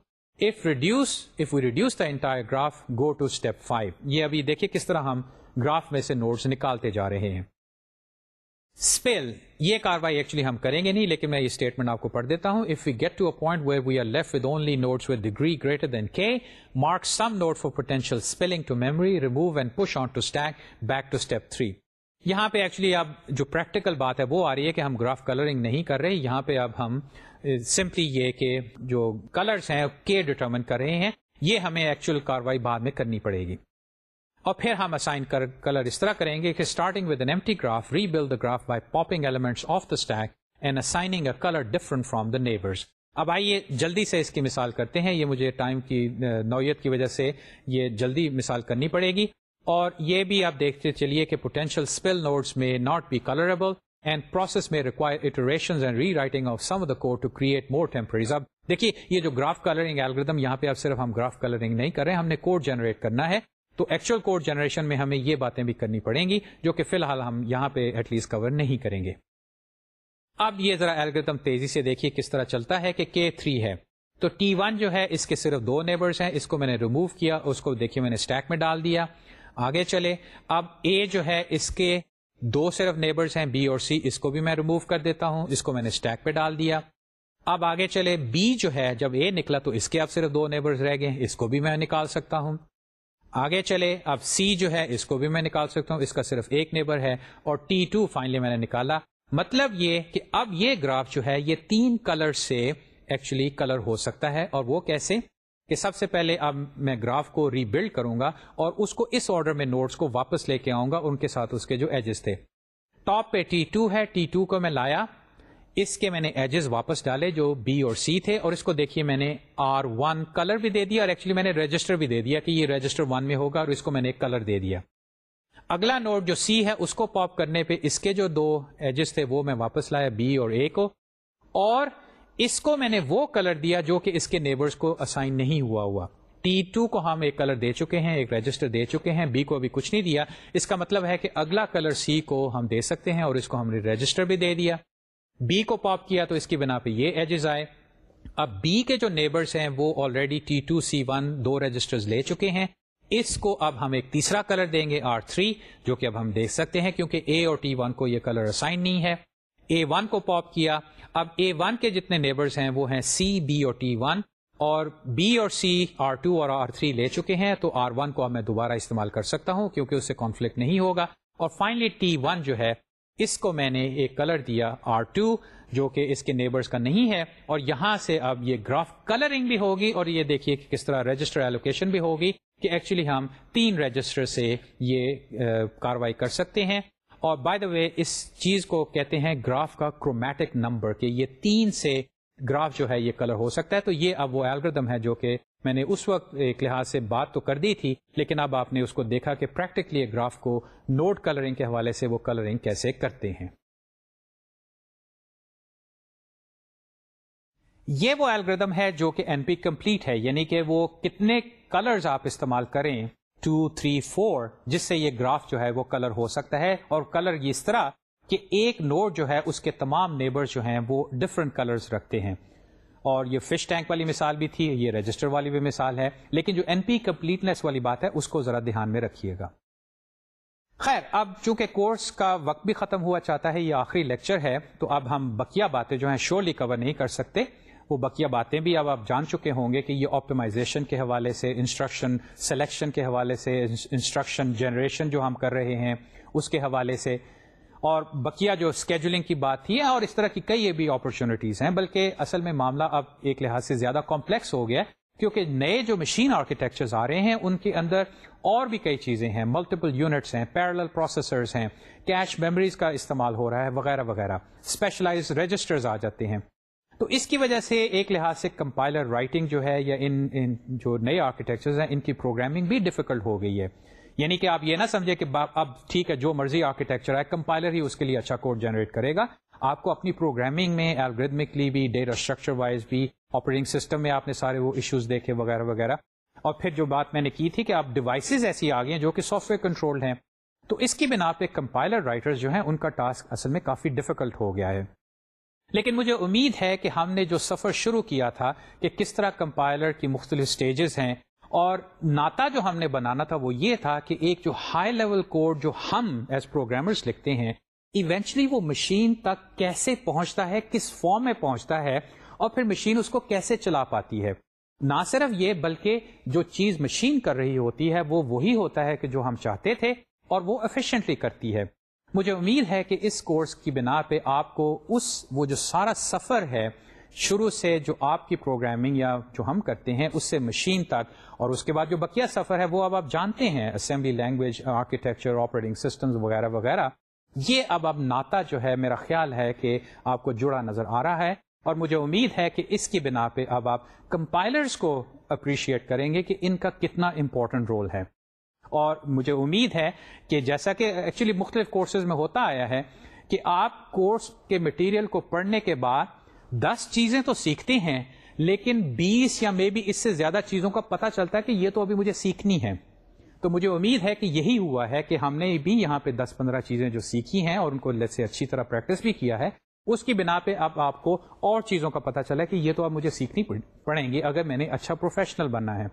If reduce if you reduce the entire graph go to step five یہ ابھی دیکھیے کس طرح ہم گراف میں سے نوٹس نکالتے جا رہے ہیں. اسپیل یہ کاروائی ایکچولی ہم کریں گے نہیں، لیکن میں یہ اسٹیٹمنٹ آپ کو پڑھ دیتا ہوں. If you get to a point where we are left with only nodes with degree greater than K mark some node for potential spilling to memory remove and push on to stack back to step three یہاں پہ actually اب جو practical بات ہے وہ آ رہی ہے کہ ہم گراف کلرنگ نہیں کر رہے، یہاں پہ اب ہم سمپلی یہ کہ جو کلرس ہیں کے ڈیٹرمن کر رہے ہیں، یہ ہمیں ایکچوئل کاروائی بعد میں کرنی پڑے گی۔ اور پھر ہم اسائن کلر اس طرح کریں گے کہ starting with an empty graph rebuild the graph by popping elements of the stack and assigning a colour different from the neighbours اب آئیے جلدی سے اس کی مثال کرتے ہیں۔ یہ مجھے ٹائم کی نوعیت کی وجہ سے یہ جلدی مثال کرنی پڑے گی۔ اور یہ بھی آپ دیکھتے چلیے کہ potential spill nodes may not be colourable and process may require iteration and rewriting of some of the code to create more temporaries اب دیکھیے، یہ جو گراف کلرنگ ایلگردم یہاں پہ اب صرف ہم گراف کلرنگ نہیں کر رہے ہیں، ہم نے کوڈ جنریٹ کرنا ہے۔ تو ایکچوئل کوڈ جنریشن میں ہمیں یہ باتیں بھی کرنی پڑیں گی، جو کہ فی الحال ہم یہاں پہ ایٹ لیسٹ کور نہیں کریں گے۔ اب یہ ذرا ایلگردم تیزی سے دیکھیے کس طرح چلتا ہے کہ کے تھری ہے۔ تو ٹی ون جو ہے، اس کے صرف دو نیبرس ہیں، اس کو میں نے ریموو کیا، اس کو دیکھیے میں نے اسٹیک میں ڈال دیا۔ آگے چلے۔ اب اے جو ہے، اس کے دو صرف نیبرز ہیں بی اور سی اس کو بھی میں ریموو کر دیتا ہوں۔ اس کو میں نے اسٹیک پہ ڈال دیا۔ اب آگے چلے۔ بی جو ہے، جب اے نکلا تو اس کے اب صرف دو نیبرز رہ گئے اس کو بھی میں نکال سکتا ہوں۔ آگے چلے۔ اب سی جو ہے، اس کو بھی میں نکال سکتا ہوں۔ اس کا صرف ایک نیبر ہے اور ٹی ٹو فائنلی میں نے نکالا۔ مطلب یہ کہ اب یہ گراف جو ہے، یہ تین کلر سے ایکچولی کلر ہو سکتا ہے اور وہ کیسے؟ کہ سب سے پہلے اب میں گراف کو ری بلڈ کروں گا اور اس کو اس آرڈر میں نوٹس کو واپس لے کے آؤں گا، ان کے ساتھ اس کے جو ایجز تھے۔ ٹاپ پہ ٹی ٹو ہے ٹی ٹو کو میں لایا۔ اس کے میں نے ایجز واپس ڈالے جو بی اور سی تھے اور اس کو دیکھیے میں نے آر ون کلر بھی دے دیا اور ایکچولی میں نے رجسٹر بھی دے دیا کہ یہ رجسٹر ون میں ہوگا اور اس کو میں نے ایک کلر دے دیا۔ اگلا نوٹ جو سی ہے، اس کو پاپ کرنے پہ اس کے جو دو ایجز تھے وہ میں واپس لایا بی اور اے کو۔ اور اس کو میں نے وہ کلر دیا جو کہ اس کے نیبرز کو اسائن نہیں ہوا ہوا۔ ٹی ٹو کو ہم ایک کلر دے چکے ہیں، ایک رجسٹر دے چکے ہیں بی کو ابھی کچھ نہیں دیا۔ اس کا مطلب ہے کہ اگلا کلر سی کو ہم دے سکتے ہیں اور اس کو ہم نے رجسٹر بھی دے دیا۔ بی کو پاپ کیا تو اس کی بنا پہ یہ ایجز آئے۔ اب بی کے جو نیبرز ہیں وہ already T two C one دو رجسٹر لے چکے ہیں۔ اس کو اب ہم ایک تیسرا کلر دیں گے آر تھری جو کہ اب ہم دیکھ سکتے ہیں کیونکہ اے اور ٹی ون کو یہ کلر اسائن نہیں ہے۔ اے ون کو پاپ کیا۔ اب اے ون کے جتنے نیبرز ہیں وہ ہیں سی بی اور ٹی ون اور بی اور سی آر ٹو اور آر تھری لے چکے ہیں، تو آر ون کو اب میں دوبارہ استعمال کر سکتا ہوں کیونکہ اس سے کانفلکٹ نہیں ہوگا۔ اور فائنلی ٹی ون جو ہے، اس کو میں نے ایک کلر دیا آر ٹو جو کہ اس کے نیبرز کا نہیں ہے۔ اور یہاں سے اب یہ گراف کلرنگ بھی ہوگی اور یہ دیکھیے کہ کس طرح رجسٹر ایلوکیشن بھی ہوگی کہ ایکچولی ہم تین رجسٹر سے یہ کاروائی کر سکتے ہیں۔ اور بائی دا وے اس چیز کو کہتے ہیں گراف کا کرومیٹک نمبر کہ یہ تین سے گراف جو ہے یہ کلر ہو سکتا ہے۔ تو یہ اب وہ الگردم ہے جو کہ میں نے اس وقت ایک لحاظ سے بات تو کر دی تھی، لیکن اب آپ نے اس کو دیکھا کہ پریکٹیکلی گراف کو نوٹ کلرنگ کے حوالے سے وہ کلرنگ کیسے کرتے ہیں۔ یہ وہ الگریدم ہے جو کہ این پی کمپلیٹ ہے یعنی کہ وہ کتنے کلرز آپ استعمال کریں ٹو تھری فور جس سے یہ گراف جو ہے وہ کلر ہو سکتا ہے اور کلر اس طرح کہ ایک نوٹ جو ہے اس کے تمام نیبر جو ہیں وہ ڈفرنٹ کلرز رکھتے ہیں۔ اور یہ فش ٹینک والی مثال بھی تھی، یہ رجسٹر والی بھی مثال ہے، لیکن جو این پی کمپلیٹنس والی بات ہے، اس کو ذرا دھیان میں رکھیے گا۔ خیر، اب چونکہ کورس کا وقت بھی ختم ہوا چاہتا ہے، یہ آخری لیکچر ہے، تو اب ہم بکیا باتیں جو ہیں شورلی کور نہیں کر سکتے۔ وہ بکیا باتیں بھی اب آپ جان چکے ہوں گے کہ یہ آپٹمائزیشن کے حوالے سے انسٹرکشن سلیکشن کے حوالے سے انسٹرکشن جنریشن جو ہم کر رہے ہیں، اس کے حوالے سے۔ اور بکیا جو اسکیجولنگ کی بات تھی، اور اس طرح کی کئی بھی اپرچونیٹیز ہیں، بلکہ اصل میں معاملہ اب ایک لحاظ سے زیادہ کمپلیکس ہو گیا، کیونکہ نئے جو مشین آرکیٹیکچر آ رہے ہیں، ان کے اندر اور بھی کئی چیزیں ہیں۔ ملٹیپل یونٹس ہیں پیرل پروسیسرز ہیں کیش میموریز کا استعمال ہو رہا ہے، وغیرہ وغیرہ۔ اسپیشلائز رجسٹرز آ جاتے ہیں۔ تو اس کی وجہ سے ایک لحاظ سے کمپائلر رائٹنگ جو ہے یا ان ان جو نئے آرکیٹیکچر ہیں، ان کی پروگرامنگ بھی ڈیفیکلٹ ہو گئی ہے۔ یعنی کہ آپ یہ نہ سمجھے کہ اب ٹھیک ہے، جو مرضی آرکیٹیکچر ہے کمپائلر ہی اس کے لیے اچھا کوڈ جنریٹ کرے گا۔ آپ کو اپنی پروگرامنگ میں الگریدمکلی بھی ڈیٹا اسٹرکچر وائز بھی آپریٹنگ سسٹم میں آپ نے سارے وہ ایشوز دیکھے وغیرہ وغیرہ۔ اور پھر جو بات میں نے کی تھی کہ آپ ڈیوائسز ایسی آ گئی ہیں جو کہ سافٹ ویئر کنٹرولڈ ہیں۔ تو اس کی بنا پہ کمپائلر رائٹر جو ہیں، ان کا ٹاسک اصل میں کافی ڈیفیکلٹ ہو گیا ہے۔ لیکن مجھے امید ہے کہ ہم نے جو سفر شروع کیا تھا کہ کس طرح کمپائلر کی مختلف سٹیجز ہیں، اور ناتا جو ہم نے بنانا تھا وہ یہ تھا کہ ایک جو ہائی لیول کوڈ جو ہم ایز پروگرامرز لکھتے ہیں ایونچلی وہ مشین تک کیسے پہنچتا ہے، کس فارم میں پہنچتا ہے، اور پھر مشین اس کو کیسے چلا پاتی ہے۔ نہ صرف یہ، بلکہ جو چیز مشین کر رہی ہوتی ہے وہ وہی ہوتا ہے کہ جو ہم چاہتے تھے اور وہ افیشینٹلی کرتی ہے۔ مجھے امید ہے کہ اس کورس کی بنا پہ آپ کو اس وہ جو سارا سفر ہے، شروع سے جو آپ کی پروگرامنگ یا جو ہم کرتے ہیں، اس سے مشین تک اور اس کے بعد جو بقیہ سفر ہے، وہ اب آپ جانتے ہیں assembly language architecture operating system وغیرہ وغیرہ۔ یہ اب اب ناتا جو ہے، میرا خیال ہے کہ آپ کو جڑا نظر آ رہا ہے اور مجھے امید ہے کہ اس کی بنا پہ اب آپ کمپائلرز کو اپریشیٹ کریں گے کہ ان کا کتنا امپورٹنٹ رول ہے۔ اور مجھے امید ہے کہ جیسا کہ ایکچولی مختلف کورسز میں ہوتا آیا ہے کہ آپ کورس کے مٹیریل کو پڑھنے کے بعد دس چیزیں تو سیکھتے ہیں، لیکن بیس یا مے بی اس سے زیادہ چیزوں کا پتا چلتا ہے کہ یہ تو ابھی مجھے سیکھنی ہے۔ تو مجھے امید ہے کہ یہی ہوا ہے کہ ہم نے بھی یہاں پہ دس پندرہ چیزیں جو سیکھی ہیں اور ان کو سے اچھی طرح پریکٹس بھی کیا ہے، اس کی بنا پہ اب آپ کو اور چیزوں کا پتا چلا کہ یہ تو اب مجھے سیکھنی پڑیں گی اگر میں نے اچھا پروفیشنل بننا ہے۔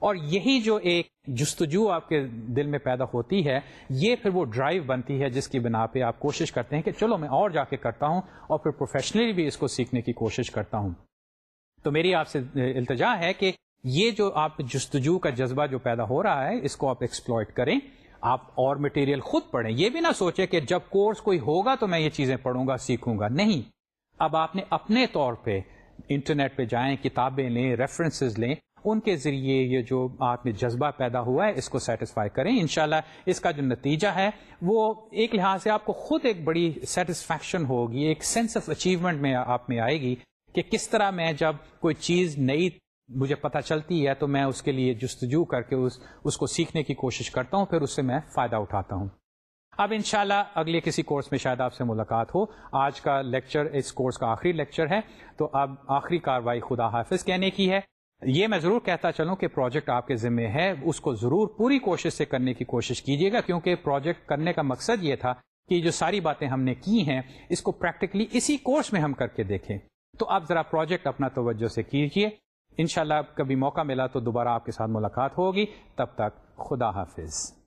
اور یہی جو ایک جستجو آپ کے دل میں پیدا ہوتی ہے، یہ پھر وہ ڈرائیو بنتی ہے جس کی بنا پہ آپ کوشش کرتے ہیں کہ چلو میں اور جا کے کرتا ہوں اور پھر پروفیشنلی بھی اس کو سیکھنے کی کوشش کرتا ہوں۔ تو میری آپ سے التجا ہے کہ یہ جو آپ جستجو کا جذبہ جو پیدا ہو رہا ہے، اس کو آپ ایکسپلوئٹ کریں۔ آپ اور مٹیریل خود پڑھیں۔ یہ بھی نہ سوچے کہ جب کورس کوئی ہوگا تو میں یہ چیزیں پڑھوں گا، سیکھوں گا۔ نہیں۔ اب آپ نے اپنے طور پہ انٹرنیٹ پہ جائیں، کتابیں لیں ریفرنسز لیں ان کے ذریعے یہ جو آپ میں جذبہ پیدا ہوا ہے، اس کو سیٹسفائی کریں۔ انشاءاللہ اس کا جو نتیجہ ہے، وہ ایک لحاظ سے آپ کو خود ایک بڑی سیٹسفیکشن ہوگی، ایک سینس آف اچیومنٹ میں آپ میں آئے گی کہ کس طرح میں جب کوئی چیز نئی مجھے پتا چلتی ہے تو میں اس کے لیے جستجو کر کے اس اس کو سیکھنے کی کوشش کرتا ہوں، پھر اس سے میں فائدہ اٹھاتا ہوں۔ اب انشاءاللہ اگلے کسی کورس میں شاید آپ سے ملاقات ہو۔ آج کا لیکچر اس کورس کا آخری لیکچر ہے۔ تو اب آخری کاروائی خدا حافظ کہنے کی ہے۔ یہ میں ضرور کہتا چلوں کہ پروجیکٹ آپ کے ذمے ہے، اس کو ضرور پوری کوشش سے کرنے کی کوشش کیجیے گا، کیونکہ پروجیکٹ کرنے کا مقصد یہ تھا کہ جو ساری باتیں ہم نے کی ہیں، اس کو پریکٹیکلی اسی کورس میں ہم کر کے دیکھیں۔ تو آپ ذرا پروجیکٹ اپنا توجہ سے کیجیے۔ انشاءاللہ کبھی موقع ملا تو دوبارہ آپ کے ساتھ ملاقات ہوگی۔ تب تک خدا حافظ۔